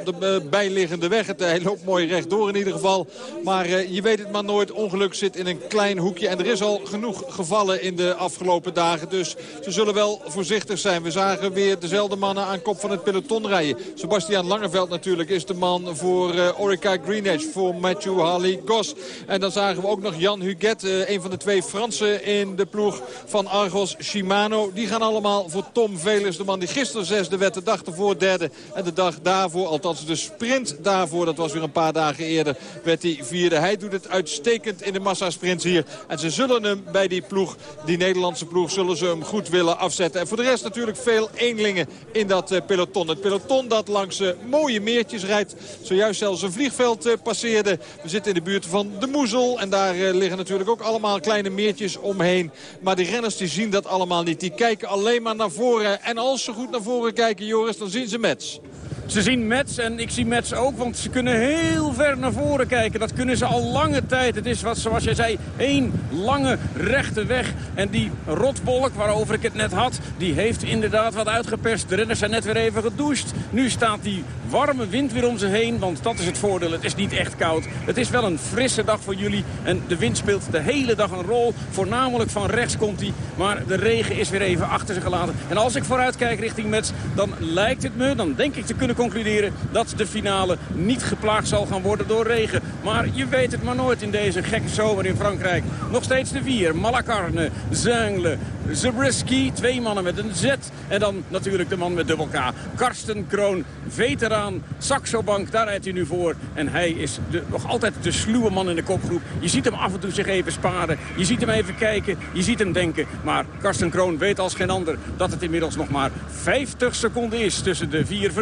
bijliggende weg. Hij loopt mooi rechtdoor in ieder geval. Maar je weet het maar nooit, ongeluk zit in een klein hoekje. En er is al genoeg gevallen in de afgelopen dagen. Dus ze zullen wel voorzichtig zijn. We zagen weer dezelfde mannen aan kop van het peloton rijden. Sebastian Langeveld natuurlijk is de man voor uh, Orica Greenedge. Voor Matthew Harley Goss. En dan zagen we ook nog Jan Huguet. Uh, een van de twee Fransen in de ploeg van Argos Shimano. Die gaan allemaal voor Tom Velers. De man die gisteren zesde werd. De dag ervoor derde. En de dag daarvoor, althans de sprint daarvoor. Dat was weer een paar dagen eerder. Werd hij vierde. Hij doet het uitstekend in de massasprints hier. En ze zullen hem bij die ploeg, die Nederlandse ploeg, zullen ze hem goed willen afzetten. En voor de rest natuurlijk veel eenlingen in dat eh, peloton. Het peloton dat langs eh, mooie meertjes rijdt. Zojuist zelfs een vliegveld eh, passeerde. We zitten in de buurt van de Moezel. En daar liggen natuurlijk ook allemaal kleine meertjes omheen. Maar die renners die zien dat allemaal niet. Die kijken alleen maar naar voren. En als ze goed naar voren kijken, Joris, dan zien ze Mets. Ze zien Mets en ik zie Mets ook, want ze kunnen heel ver naar voren kijken. Dat kunnen ze al lange tijd. Het is, wat, zoals jij zei, één lange rechte weg. En die rotbolk waarover ik het net had, die heeft inderdaad wat uitgeperst. De renners zijn net weer even gedoucht. Nu staat die warme wind weer om ze heen, want dat is het voordeel. Het is niet echt koud. Het is wel een frisse dag voor jullie. En de wind speelt de hele dag een rol. Voornamelijk van rechts komt hij. Maar de regen is weer even achter ze gelaten. En als ik vooruit kijk richting Mets, dan lijkt het me, dan denk ik te kunnen concluderen dat de finale niet geplaagd zal gaan worden door regen. Maar je weet het maar nooit in deze gekke zomer in Frankrijk. Nog steeds de vier. Malacarne, Zengle, Zabriskie. Twee mannen met een Z. En dan natuurlijk de man met dubbel K. Karsten Kroon, veteraan. Saxo Bank, daar rijdt hij nu voor. En hij is de, nog altijd de sluwe man in de kopgroep. Je ziet hem af en toe zich even sparen. Je ziet hem even kijken. Je ziet hem denken. Maar Karsten Kroon weet als geen ander dat het inmiddels nog maar 50 seconden is... tussen de vier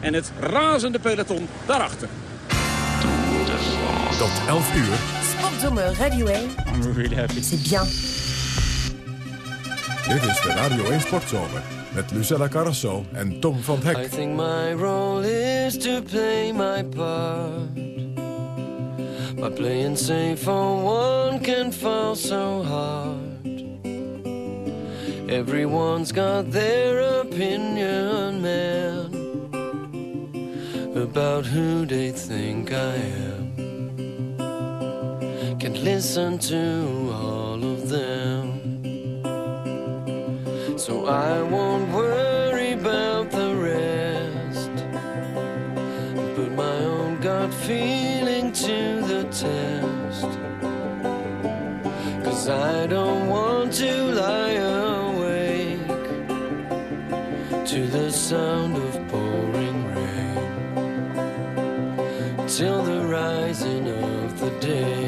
en het razende peloton daarachter. Tot 11 uur. Sportzomer Radio 1. I'm really happy. C'est bien. Dit is de Radio 1 Sportzomer. Met Lucella Carrasso en Tom van I Hek. think my role is to play my part. By playing safe for one can fall so hard. Everyone's got their opinion, man, about who they think I am. Can't listen to all of them. So I won't worry about the rest. Put my own gut feeling to the test. Cause I don't want to lie awake to the sound of till the rising of the day.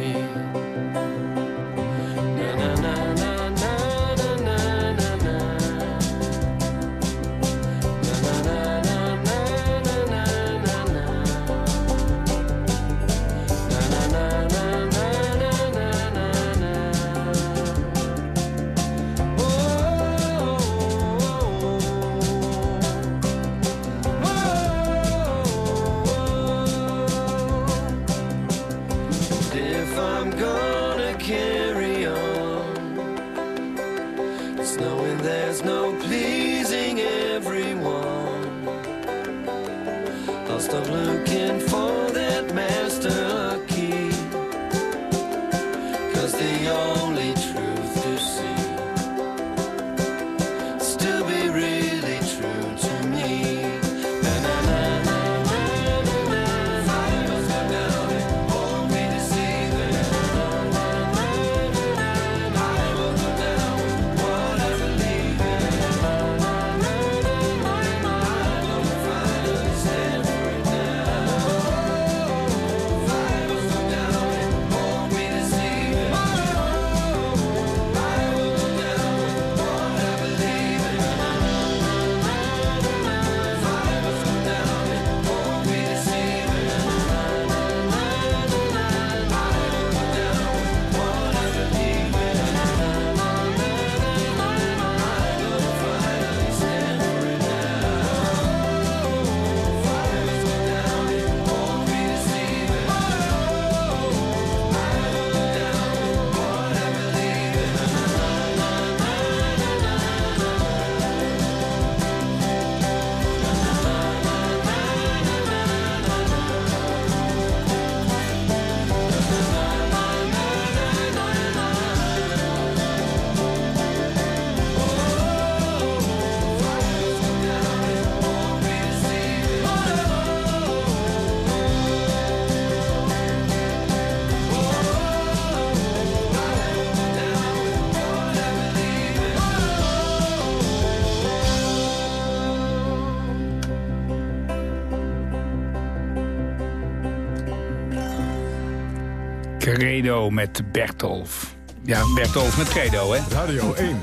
Credo met Bertolf. Ja, Bertolf met Credo, hè? Radio 1.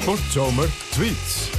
Sportzomer tweets.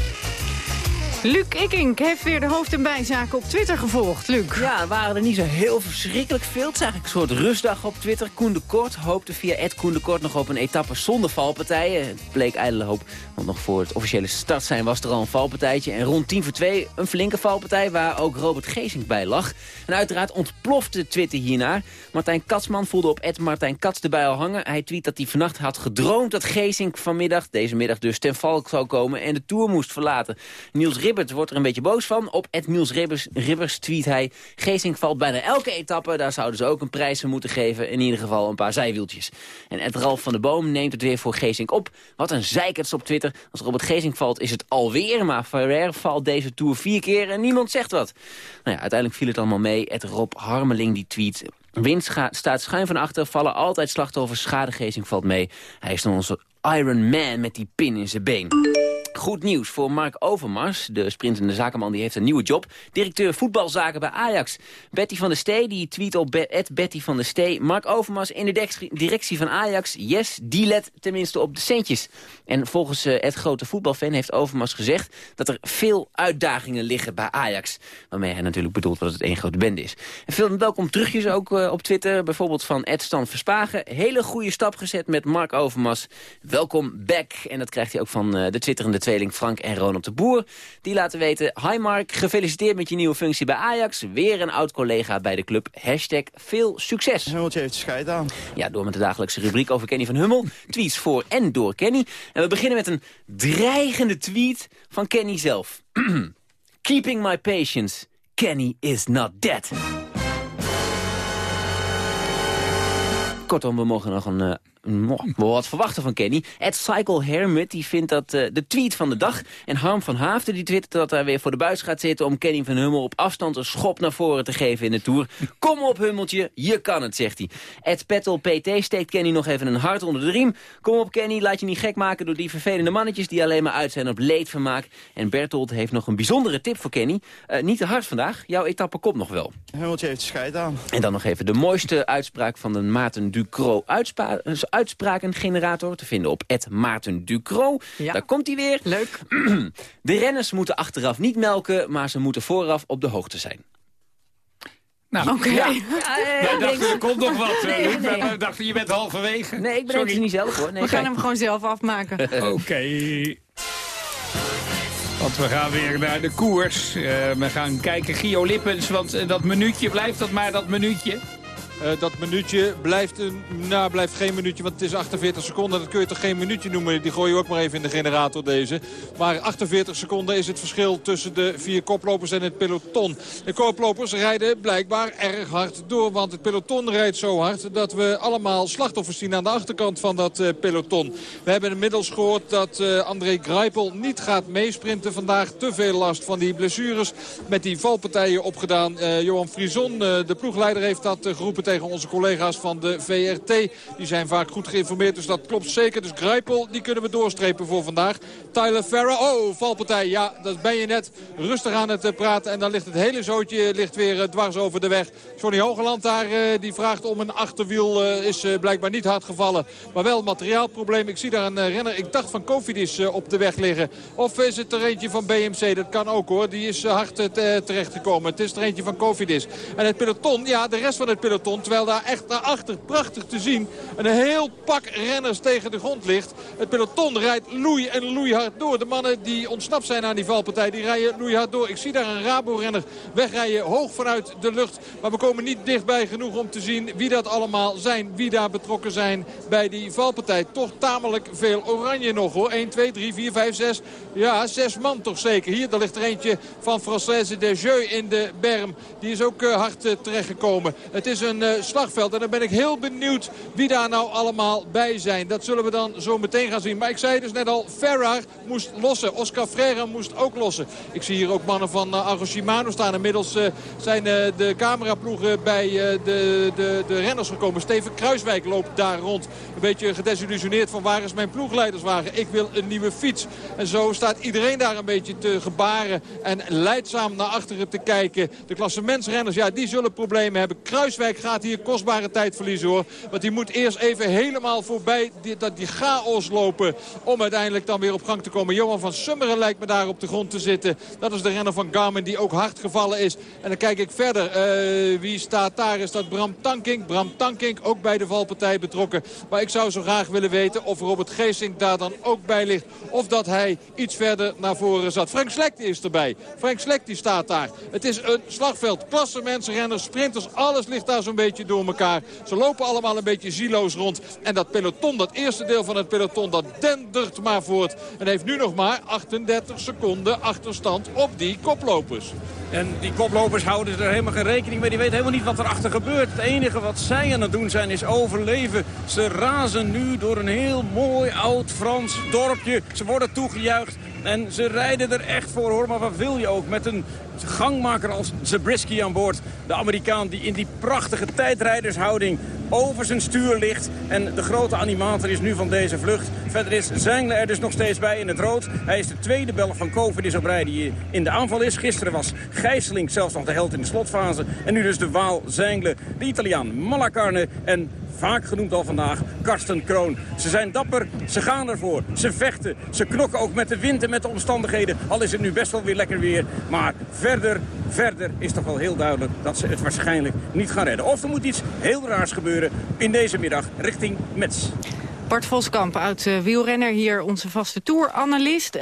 Luc Ikink heeft weer de hoofd- en bijzaken op Twitter gevolgd. Luc. Ja, waren er niet zo heel verschrikkelijk veel. Het is eigenlijk een soort rustdag op Twitter. Koen de Kort hoopte via Ed Koen de Kort nog op een etappe zonder valpartijen. Het bleek ijdele hoop, want nog voor het officiële start was er al een valpartijtje. En rond 10 voor 2 een flinke valpartij waar ook Robert Geesink bij lag. En uiteraard ontplofte Twitter hierna. Martijn Katsman voelde op Ed Martijn Kats erbij al hangen. Hij tweet dat hij vannacht had gedroomd dat Geesink vanmiddag, deze middag dus, ten val zou komen en de Tour moest verlaten. Niels Ribbert wordt er een beetje boos van. Op Ed Niels Ribbers, tweet hij... Geesink valt bijna elke etappe, daar zouden ze ook een prijs voor moeten geven. In ieder geval een paar zijwieltjes. En Ed Ralf van de Boom neemt het weer voor Geesink op. Wat een zeikerts op Twitter. Als er het Geesink valt is het alweer, maar Ferrer valt deze Tour vier keer en niemand zegt wat. Nou ja, uiteindelijk viel het allemaal mee. Ed Rob Harmeling die tweet... Wind staat schuin van achter, vallen altijd slachtoffers, schade Geesink valt mee. Hij is dan onze Iron Man met die pin in zijn been. Goed nieuws voor Mark Overmars. De sprintende zakenman die heeft een nieuwe job. Directeur voetbalzaken bij Ajax. Betty van der Stee die tweet op Be Betty van der Stee. Mark Overmars in de directie van Ajax. Yes, die let tenminste op de centjes. En volgens uh, het grote voetbalfan heeft Overmars gezegd... dat er veel uitdagingen liggen bij Ajax. Waarmee hij natuurlijk bedoelt dat het één grote bende is. En veel welkom terugjes ook uh, op Twitter. Bijvoorbeeld van Ed Stan Verspagen. Hele goede stap gezet met Mark Overmars. Welkom back. En dat krijgt hij ook van uh, de twitterende tweeling Frank en Ronald de Boer. Die laten weten, hi Mark, gefeliciteerd met je nieuwe functie bij Ajax. Weer een oud-collega bij de club. Hashtag veel succes. Hummeltje heeft scheid aan. Ja, door met de dagelijkse rubriek over Kenny van Hummel. Tweets voor en door Kenny. En we beginnen met een dreigende tweet van Kenny zelf. (clears throat) Keeping my patience. Kenny is not dead. Kortom, we mogen nog een... Uh, wat verwachten van Kenny. Ed Cycle Hermit die vindt dat uh, de tweet van de dag. En Harm van Haafden die twittert dat hij weer voor de buis gaat zitten... om Kenny van Hummel op afstand een schop naar voren te geven in de Tour. Kom op Hummeltje, je kan het, zegt hij. Ed Pettel PT steekt Kenny nog even een hart onder de riem. Kom op Kenny, laat je niet gek maken door die vervelende mannetjes... die alleen maar uit zijn op leedvermaak. En Bertolt heeft nog een bijzondere tip voor Kenny. Uh, niet te hard vandaag, jouw etappe komt nog wel. Hummeltje heeft scheid aan. En dan nog even de mooiste uitspraak van de Maarten Ducro uitspraak uitsprakengenerator te vinden op Ed Maarten Ducro. Ja. Daar komt hij weer. Leuk. (clears throat) De renners moeten achteraf niet melken, maar ze moeten vooraf op de hoogte zijn. Nou, oké. Okay. Ja. Ja, dachten, er komt nog wat. Nee, nee. We dachten, je bent halverwege. Nee, ik ben het niet zelf hoor. Nee, we gaan hem gewoon zelf afmaken. (laughs) Oké. Okay. Want we gaan weer naar de koers. Uh, we gaan kijken, Gio Lippens, want uh, dat minuutje, blijft dat maar dat minuutje? Uh, dat minuutje blijft, een, nou, blijft geen minuutje, want het is 48 seconden. Dat kun je toch geen minuutje noemen? Die gooi je ook maar even in de generator deze. Maar 48 seconden is het verschil tussen de vier koplopers en het peloton. De koplopers rijden blijkbaar erg hard door. Want het peloton rijdt zo hard dat we allemaal slachtoffers zien aan de achterkant van dat uh, peloton. We hebben inmiddels gehoord dat uh, André Greipel niet gaat meesprinten vandaag. Te veel last van die blessures met die valpartijen opgedaan. Johan Frison, de ploegleider, heeft dat geroepen tegen onze collega's van de VRT. Die zijn vaak goed geïnformeerd, dus dat klopt zeker. Dus Grijpel, die kunnen we doorstrepen voor vandaag. Tyler Farrer, oh, valpartij. Ja, dat ben je net rustig aan het praten. En dan ligt het hele zootje ligt weer dwars over de weg. Johnny Hogeland daar, die vraagt om een achterwiel. Is blijkbaar niet hard gevallen. Maar wel materiaalprobleem. Ik zie daar een renner, ik dacht van Cofidis op de weg liggen. Of is het er eentje van BMC? Dat kan ook hoor. Die is hard terechtgekomen. Het is er eentje van Cofidis. En het peloton, ja, de rest van het peloton Terwijl daar echt daarachter prachtig te zien een heel pak renners tegen de grond ligt. Het peloton rijdt loei en loeihard door. De mannen die ontsnapt zijn aan die valpartij, die rijden loeihard door. Ik zie daar een Rabo-renner wegrijden, hoog vanuit de lucht. Maar we komen niet dichtbij genoeg om te zien wie dat allemaal zijn. Wie daar betrokken zijn bij die valpartij. Toch tamelijk veel oranje nog hoor. 1, 2, 3, 4, 5, 6. Ja, zes man toch zeker. Hier, daar ligt er eentje van Française Desjeux in de berm. Die is ook uh, hard uh, terechtgekomen. Het is een slagveld. En dan ben ik heel benieuwd wie daar nou allemaal bij zijn. Dat zullen we dan zo meteen gaan zien. Maar ik zei dus net al, Ferrar moest lossen. Oscar Freire moest ook lossen. Ik zie hier ook mannen van uh, Argo Shimano staan. Inmiddels uh, zijn de cameraploegen bij de, de, de renners gekomen. Steven Kruiswijk loopt daar rond. Een beetje gedesillusioneerd van waar is mijn ploegleiderswagen. Ik wil een nieuwe fiets. En zo staat iedereen daar een beetje te gebaren. En leidzaam naar achteren te kijken. De klassementsrenners, ja, die zullen problemen hebben. Kruiswijk gaat gaat hier kostbare tijd verliezen hoor. Want die moet eerst even helemaal voorbij dat, die chaos lopen. Om uiteindelijk dan weer op gang te komen. Johan van Summeren lijkt me daar op de grond te zitten. Dat is de renner van Garmin die ook hard gevallen is. En dan kijk ik verder. Eh, wie staat daar? Is dat Bram Tankink? Bram Tankink ook bij de valpartij betrokken. Maar ik zou zo graag willen weten of Robert Geesink daar dan ook bij ligt. Of dat hij iets verder naar voren zat. Frank Slek is erbij. Frank Slek die staat daar. Het is een slagveld. Klasse mensen, renners, sprinters. Alles ligt daar zo'n beetje door elkaar. Ze lopen allemaal een beetje zieloos rond. En dat peloton, dat eerste deel van het peloton, dat dendert maar voort. En heeft nu nog maar 38 seconden achterstand op die koplopers. En die koplopers houden er helemaal geen rekening mee. Die weten helemaal niet wat erachter gebeurt. Het enige wat zij aan het doen zijn is overleven. Ze razen nu door een heel mooi oud Frans dorpje. Ze worden toegejuicht. En ze rijden er echt voor hoor. Maar wat wil je ook met een gangmaker als Zabriskie aan boord. De Amerikaan die in die prachtige tijdrijdershouding over zijn stuur ligt. En de grote animator is nu van deze vlucht. Verder is Zengler er dus nog steeds bij in het rood. Hij is de tweede Belg van Covidis op rij die in de aanval is. Gisteren was Gijsling zelfs nog de held in de slotfase. En nu dus de Waal Zengler, de Italiaan Malacarne en vaak genoemd al vandaag, Karsten Kroon. Ze zijn dapper, ze gaan ervoor, ze vechten, ze knokken ook met de wind en met de omstandigheden. Al is het nu best wel weer lekker weer, maar verder, verder is toch wel heel duidelijk dat ze het waarschijnlijk niet gaan redden. Of er moet iets heel raars gebeuren in deze middag richting Metz. Bart Voskamp uit uh, wielrenner, hier onze vaste Tour-analyst. Uh,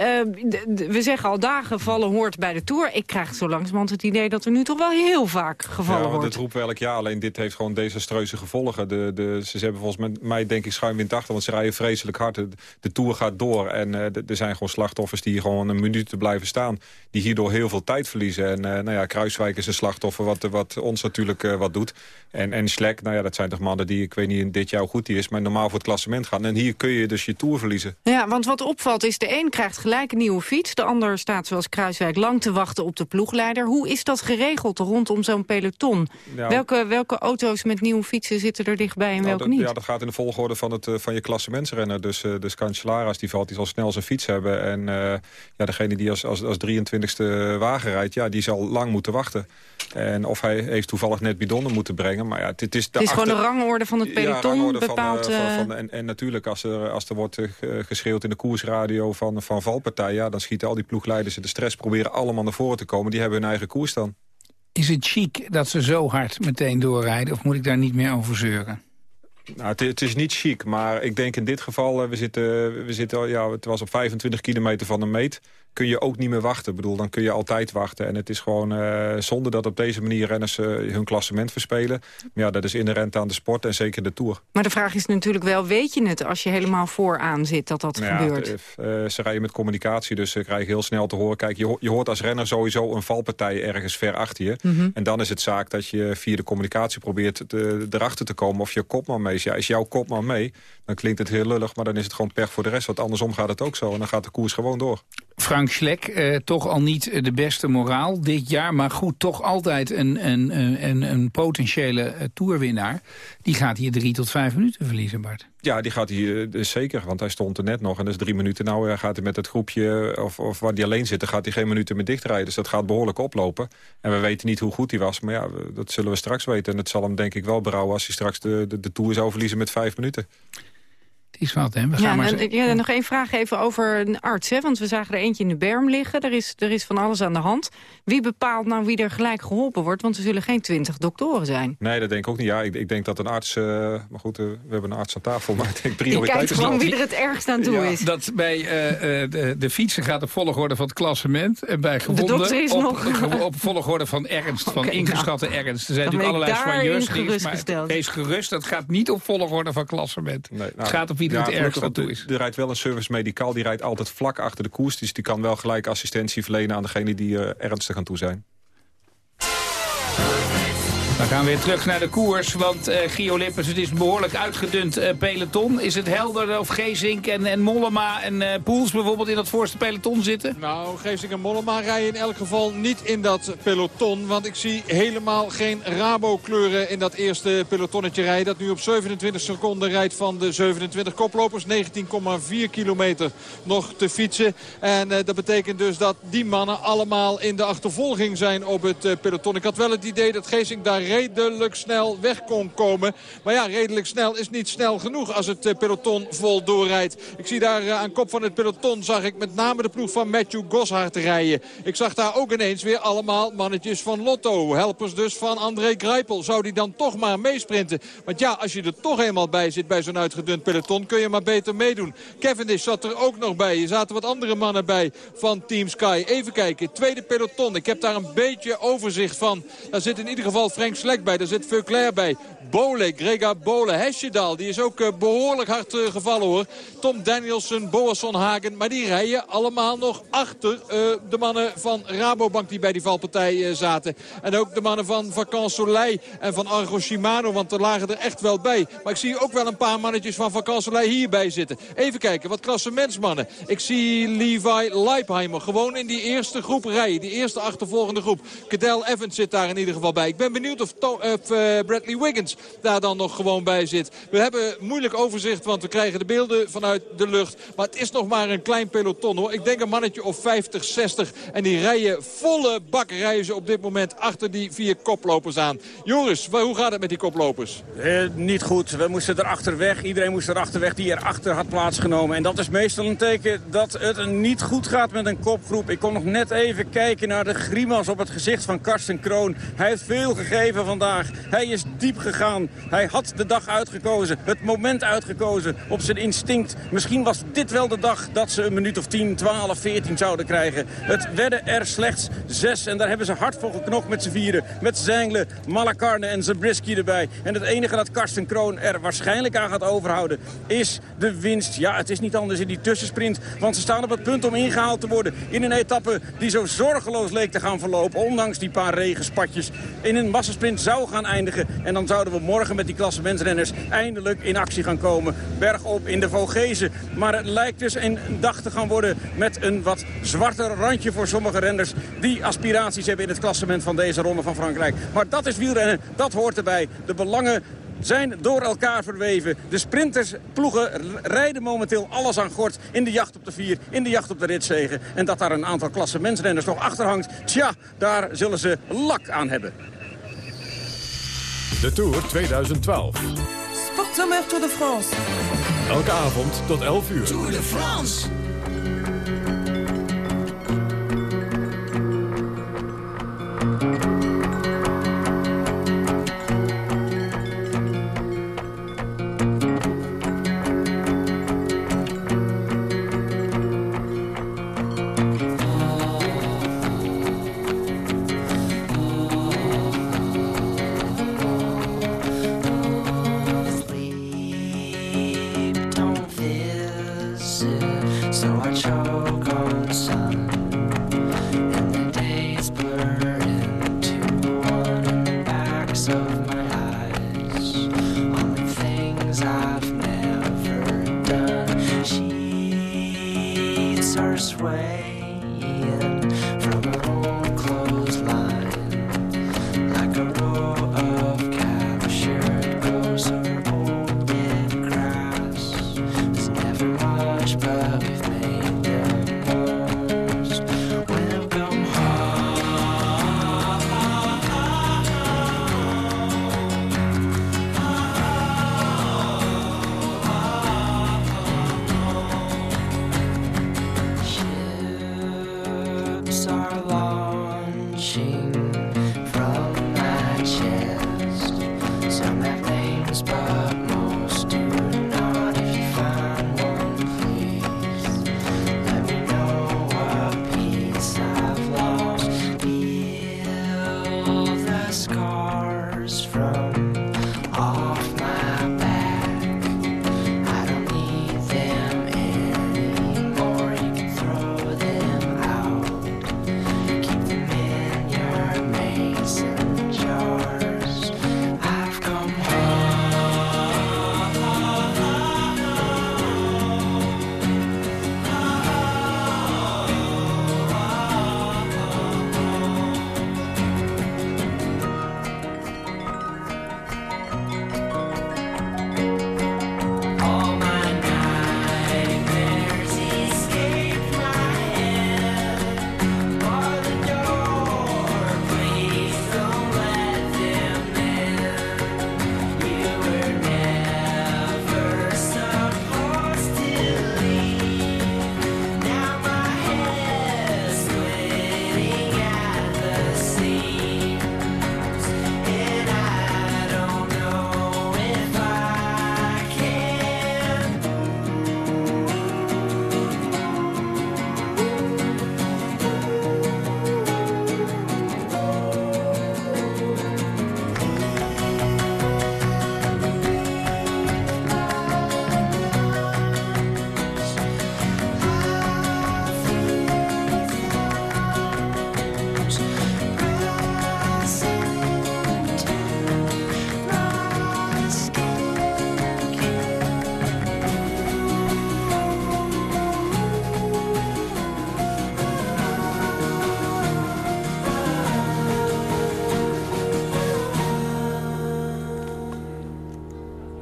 we zeggen al dagen vallen hoort bij de Tour. Ik krijg zo langzamerhand het idee dat er nu toch wel heel vaak gevallen ja, wordt. dat roepen we elk jaar. Alleen dit heeft gewoon desastreuze gevolgen. De, de, ze hebben volgens mij denk ik schuin wind achter, want ze rijden vreselijk hard. De, de Tour gaat door en uh, er zijn gewoon slachtoffers die gewoon een minuut te blijven staan. Die hierdoor heel veel tijd verliezen. En nou ja, Kruiswijk is een slachtoffer wat, wat ons natuurlijk wat doet. En, en Slek, nou ja, dat zijn toch mannen die, ik weet niet dit jaar hoe goed die is, maar normaal voor het klassement gaan. En hier kun je dus je Tour verliezen. Ja, want wat opvalt is de een krijgt gelijk een nieuwe fiets. De ander staat zoals Kruiswijk lang te wachten op de ploegleider. Hoe is dat geregeld rondom zo'n peloton? Ja. Welke, welke auto's met nieuwe fietsen zitten er dichtbij en Nou, welke niet? Ja, dat gaat in de volgorde van, het, eh, van je klassementsrenner. Dus, eh, dus Cancellara's die valt, die zal snel zijn fiets hebben. En eh, ja, degene die als, als, als 23e wagen rijdt, ja, die zal lang moeten wachten. En of hij heeft toevallig net bidonnen moeten brengen. Maar ja, dit is, Het is gewoon de rangorde van het Ja, peloton rangorde bepaald... Van, van, van, en, en natuurlijk, als er, als er wordt eh, ge- geschreeuwd in de koersradio van, van valpartij... Ja, dan schieten al die ploegleiders in de stress, proberen allemaal naar voren te komen. Die hebben hun eigen koers dan. Is het chic dat ze zo hard meteen doorrijden? Of moet ik daar niet meer over zeuren? Nou, het, het is niet chic, maar ik denk in dit geval... eh, we zitten, we zitten, ja, het was op 25 kilometer van de meet... kun je ook niet meer wachten. Ik bedoel, dan kun je altijd wachten. En het is gewoon eh, zonde dat op deze manier renners eh, hun klassement verspelen. Maar ja, dat is inherent aan de sport en zeker de Tour. Maar de vraag is natuurlijk wel, weet je het als je helemaal vooraan zit dat dat Nou ja, gebeurt? het, eh, ze rijden met communicatie, dus ze krijgen heel snel te horen... kijk, je, ho- je hoort als renner sowieso een valpartij ergens ver achter je. Mhm. En dan is het zaak dat je via de communicatie probeert te, erachter te komen... of je kopman mee is. Ja, is jouw kopman mee, dan klinkt het heel lullig... maar dan is het gewoon pech voor de rest, want andersom gaat het ook zo. En dan gaat de koers gewoon door. Frank Schlek, eh, toch al niet de beste moraal dit jaar... maar goed, toch altijd een, een, een, een, potentiële eh, toerwinnaar. Die gaat hier drie tot vijf minuten verliezen, Bart. Ja, die gaat hij eh, zeker, want hij stond er net nog. En dat is drie minuten. Nou eh, gaat hij met het groepje, of, of waar hij alleen zit... dan gaat hij geen minuten meer dichtrijden. Dus dat gaat behoorlijk oplopen. En we weten niet hoe goed hij was. Maar ja, dat zullen we straks weten. En het zal hem denk ik wel berouwen... als hij straks de, de, de zou verliezen met vijf minuten. Is wat, hè? We gaan Ja, maar zo- ja, nog één vraag even over een arts. Hè? Want we zagen er eentje in de berm liggen. Er is, er is van alles aan de hand. Wie bepaalt nou wie er gelijk geholpen wordt? Want er zullen geen twintig doktoren zijn. Nee, dat denk ik ook niet. Ja, ik, ik denk dat een arts... eh, maar goed, eh, we hebben een arts aan tafel. Maar ik denk prioriteit kijkt is gewoon wie er het ergst aan toe is. Dat bij eh, eh, de, de fietsen gaat op volgorde van het klassement. En bij gewonden op, nog- (laughs) op volgorde van ernst, van ingeschatte nou, ernst. Er zijn dan natuurlijk allerlei soigneurs maar gerustgesteld. wees gerust, dat gaat niet op volgorde van klassement. Nee, nou, het gaat op wie ja, het ergst gelukkig, aan toe is. Er rijdt wel een service medicaal, die rijdt altijd vlak achter de koers. Dus die kan wel gelijk assistentie verlenen aan degene die eh, ernstig aan toe zijn. We gaan weer terug naar de koers, want eh Gio het is een behoorlijk uitgedund eh, peloton. Is het helder of Gezink en, en Mollema en eh Poels bijvoorbeeld in dat voorste peloton zitten? Nou, Geesink en Mollema rijden in elk geval niet in dat peloton. Want ik zie helemaal geen Rabo-kleuren in dat eerste pelotonnetje rijden. Dat nu op 27 seconden rijdt van de 27 koplopers. 19,4 kilometer nog te fietsen. En dat betekent dus dat die mannen allemaal in de achtervolging zijn op het peloton. Ik had wel het idee dat Geesink daar redelijk snel weg kon komen. Maar ja, redelijk snel is niet snel genoeg als het peloton vol doorrijdt. Ik zie daar aan kop van het peloton zag ik met name de ploeg van Matthew Goshart rijden. Ik zag daar ook ineens weer allemaal mannetjes van Lotto. Helpers dus van André Greipel. Zou die dan toch maar meesprinten? Want ja, als je er toch eenmaal bij zit bij zo'n uitgedund peloton... kun je maar beter meedoen. Cavendish zat er ook nog bij. Er zaten wat andere mannen bij van Team Sky. Even kijken, tweede peloton. Ik heb daar een beetje overzicht van. Daar zit in ieder geval Frank Slek bij. Daar zit Veuclair bij. Bole, Grega Bole, Hesjedal. Die is ook eh, behoorlijk hard eh, gevallen hoor. Tom Danielson, Boasson Hagen. Maar die rijden allemaal nog achter uh, de mannen van Rabobank die bij die valpartij zaten. En ook de mannen van Vacan Soleil en van Argo Shimano. Want er lagen er echt wel bij. Maar ik zie ook wel een paar mannetjes van Vacan Soleil hierbij zitten. Even kijken, wat klassementsmannen. Ik zie Levi Leipheimer gewoon in die eerste groep rijden. Die eerste achtervolgende groep. Cadel Evans zit daar in ieder geval bij. Ik ben benieuwd of, of uh, Bradley Wiggins daar dan nog gewoon bij zit. We hebben moeilijk overzicht, want we krijgen de beelden vanuit de lucht. Maar het is nog maar een klein peloton hoor. Ik denk een mannetje of 50, 60. En die rijden volle bak rijden ze op dit moment achter die vier koplopers aan. Joris, hoe gaat het met die koplopers? Eh, niet goed. We moesten erachter weg. Iedereen moest erachter weg die erachter had plaatsgenomen. En dat is meestal een teken dat het niet goed gaat met een kopgroep. Ik kon nog net even kijken naar de grimas op het gezicht van Karsten Kroon. Hij heeft veel gegeven vandaag. Hij is diep gegaan. Hij had de dag uitgekozen. Het moment uitgekozen op zijn instinct. Misschien was dit wel de dag dat ze een minuut of 10, 12, 14 zouden krijgen. Het werden er slechts zes. En daar hebben ze hard voor geknokt met z'n vieren. Met Zenglen, Malakarne en Zabriskie erbij. En het enige dat Karsten Kroon er waarschijnlijk aan gaat overhouden... is de winst. Ja, het is niet anders in die tussensprint. Want ze staan op het punt om ingehaald te worden. In een etappe die zo zorgeloos leek te gaan verlopen. Ondanks die paar regenspatjes. In een massasprint zou gaan eindigen. En dan zouden we morgen met die klassementsrenners eindelijk in actie gaan komen. Bergop in de Vogezen. Maar het lijkt dus een dag te gaan worden met een wat zwarter randje voor sommige renners. Die aspiraties hebben in het klassement van deze ronde van Frankrijk. Maar dat is wielrennen, dat hoort erbij. De belangen zijn door elkaar verweven. De sprintersploegen rijden momenteel alles aan gort in de jacht op de vier, in de jacht op de ritzegen. En dat daar een aantal klassementsrenners nog achter hangt, tja, daar zullen ze lak aan hebben. De Tour 2012. Sportzomer Tour de France. Elke avond tot 11 uur. Tour de France.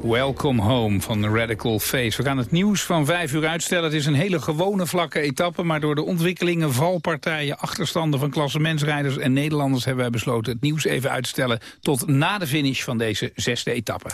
Welcome Home van Radical Face. We gaan het nieuws van vijf uur uitstellen. Het is een hele gewone vlakke etappe... maar door de ontwikkelingen, valpartijen, achterstanden van klassementsrijders en Nederlanders... hebben wij besloten het nieuws even uitstellen... tot na de finish van deze zesde etappe.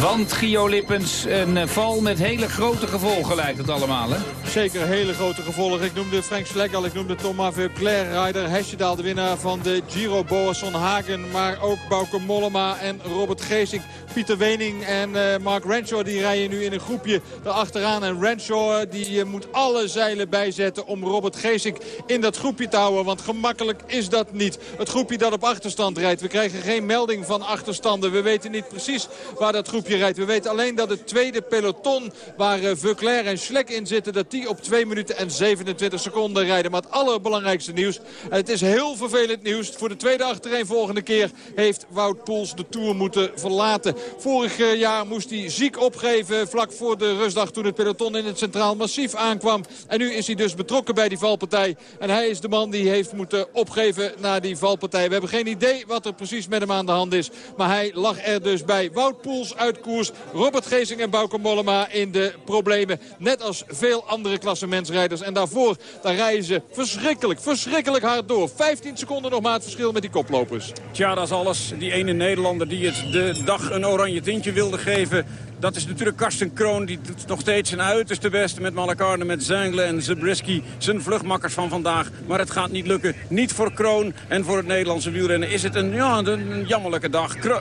Want Gio Lippens, een eh, val met hele grote gevolgen lijkt het allemaal, hè? Zeker hele grote gevolgen. Ik noemde Frank Slek al, ik noemde Thomas Veuclair, rijder Hesjedaal, de winnaar van de Giro, Boas van Hagen. Maar ook Bauke Mollema en Robert Geesink, Pieter Wening en uh, Mark Renshaw. Die rijden nu in een groepje erachteraan. En Renshaw die uh, moet alle zeilen bijzetten om Robert Geesink in dat groepje te houden. Want gemakkelijk is dat niet. Het groepje dat op achterstand rijdt. We krijgen geen melding van achterstanden. We weten niet precies waar dat groepje rijdt. We weten alleen dat het tweede peloton waar uh, Veuclair en Schlek in zitten... dat die op 2 minuten en 27 seconden rijden. Maar het allerbelangrijkste nieuws, en het is heel vervelend nieuws... voor de tweede achtereenvolgende keer heeft Wout Poels de Tour moeten verlaten. Vorig uh, jaar moest hij ziek opgeven vlak voor de rustdag... toen het peloton in het Centraal Massief aankwam. En nu is hij dus betrokken bij die valpartij. En hij is de man die heeft moeten opgeven na die valpartij. We hebben geen idee wat er precies met hem aan de hand is. Maar hij lag er dus bij. Wout Poels uit koers. Robert Geesing en Bauke Mollema in de problemen. Net als veel andere klassementsrijders. En daarvoor daar rijden ze verschrikkelijk, verschrikkelijk hard door. 15 seconden nog maar het verschil met die koplopers. Tja, dat is alles. Die ene Nederlander die het de dag een oranje tintje wilde geven... Dat is natuurlijk Karsten Kroon. Die doet nog steeds zijn uiterste best met Malakarne, met Zenglen en Zabriskie. Zijn vluchtmakkers van vandaag. Maar het gaat niet lukken. Niet voor Kroon en voor het Nederlandse wielrennen is het een, ja, een jammerlijke dag. Uh,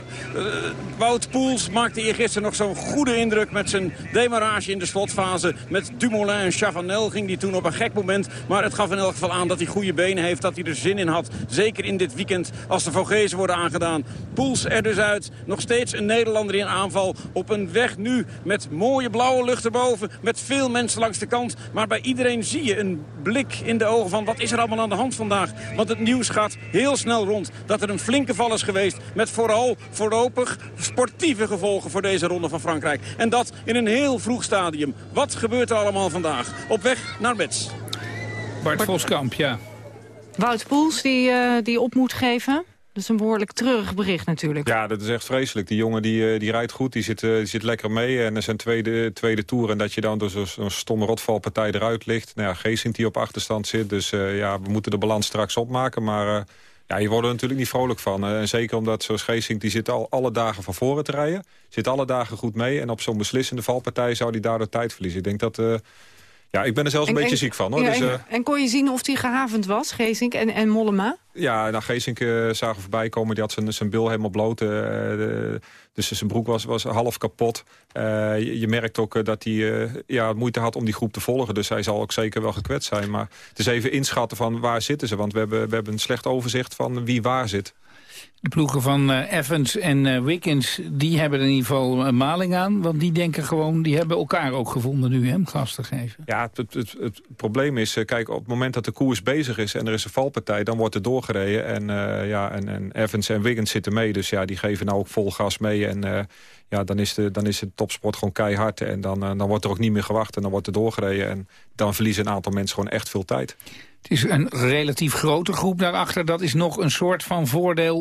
Wout Poels maakte eergisteren nog zo'n goede indruk met zijn demarage in de slotfase. Met Dumoulin en Chavanel ging die toen op een gek moment. Maar het gaf in elk geval aan dat hij goede benen heeft. Dat hij er zin in had. Zeker in dit weekend als de Vogezen worden aangedaan. Poels er dus uit. Nog steeds een Nederlander in aanval op een weg nu met mooie blauwe lucht erboven. Met veel mensen langs de kant. Maar bij iedereen zie je een blik in de ogen van wat is er allemaal aan de hand vandaag. Want het nieuws gaat heel snel rond dat er een flinke val is geweest. Met vooral voorlopig sportieve gevolgen voor deze ronde van Frankrijk. En dat in een heel vroeg stadium. Wat gebeurt er allemaal vandaag? Op weg naar Metz. Bart Voskamp, ja. Wout Poels die, uh, die op moet geven. Dat is een behoorlijk treurig bericht natuurlijk. Ja, dat is echt vreselijk. Die jongen die, die rijdt goed, die zit, die zit lekker mee. En er zijn tweede, tweede toer. En dat je dan door zo'n stomme rotvalpartij eruit ligt. Nou ja, Geesink die op achterstand zit. Dus uh, ja, we moeten de balans straks opmaken. Maar uh, ja, je wordt er natuurlijk niet vrolijk van. Zeker omdat zoals Geesink, die zit al alle dagen van voren te rijden. Zit alle dagen goed mee. En op zo'n beslissende valpartij zou die daardoor tijd verliezen. Ik denk dat... Ja, ik ben er zelfs een en, beetje en, ziek van. Hoor. Ja, dus, en, en, kon je zien of hij gehavend was, Geesink en, en Mollema? Ja, nou, Geesink uh, zagen voorbij komen. Die had zijn, zijn bil helemaal bloot. Uh, de, dus zijn broek was, was half kapot. Uh, je, je, merkt ook dat hij ja, moeite had om die groep te volgen. Dus hij zal ook zeker wel gekwetst zijn. Maar het is even inschatten van waar zitten ze. Want we hebben, we hebben een slecht overzicht van wie waar zit. De ploegen van uh, Evans en uh, Wiggins, die hebben in ieder geval een maling aan. Want die denken gewoon, die hebben elkaar ook gevonden nu hem gas te geven. Ja, het, het, het probleem is, uh, kijk, op het moment dat de koers bezig is... en er is een valpartij, dan wordt er doorgereden. En, ja, en, en Evans en Wiggins zitten mee. Dus ja, die geven nou ook vol gas mee. En ja, dan is, de, dan is de topsport gewoon keihard. En dan, dan wordt er ook niet meer gewacht en dan wordt er doorgereden. En dan verliezen een aantal mensen gewoon echt veel tijd. Het is een relatief grote groep daarachter. Dat is nog een soort van voordeel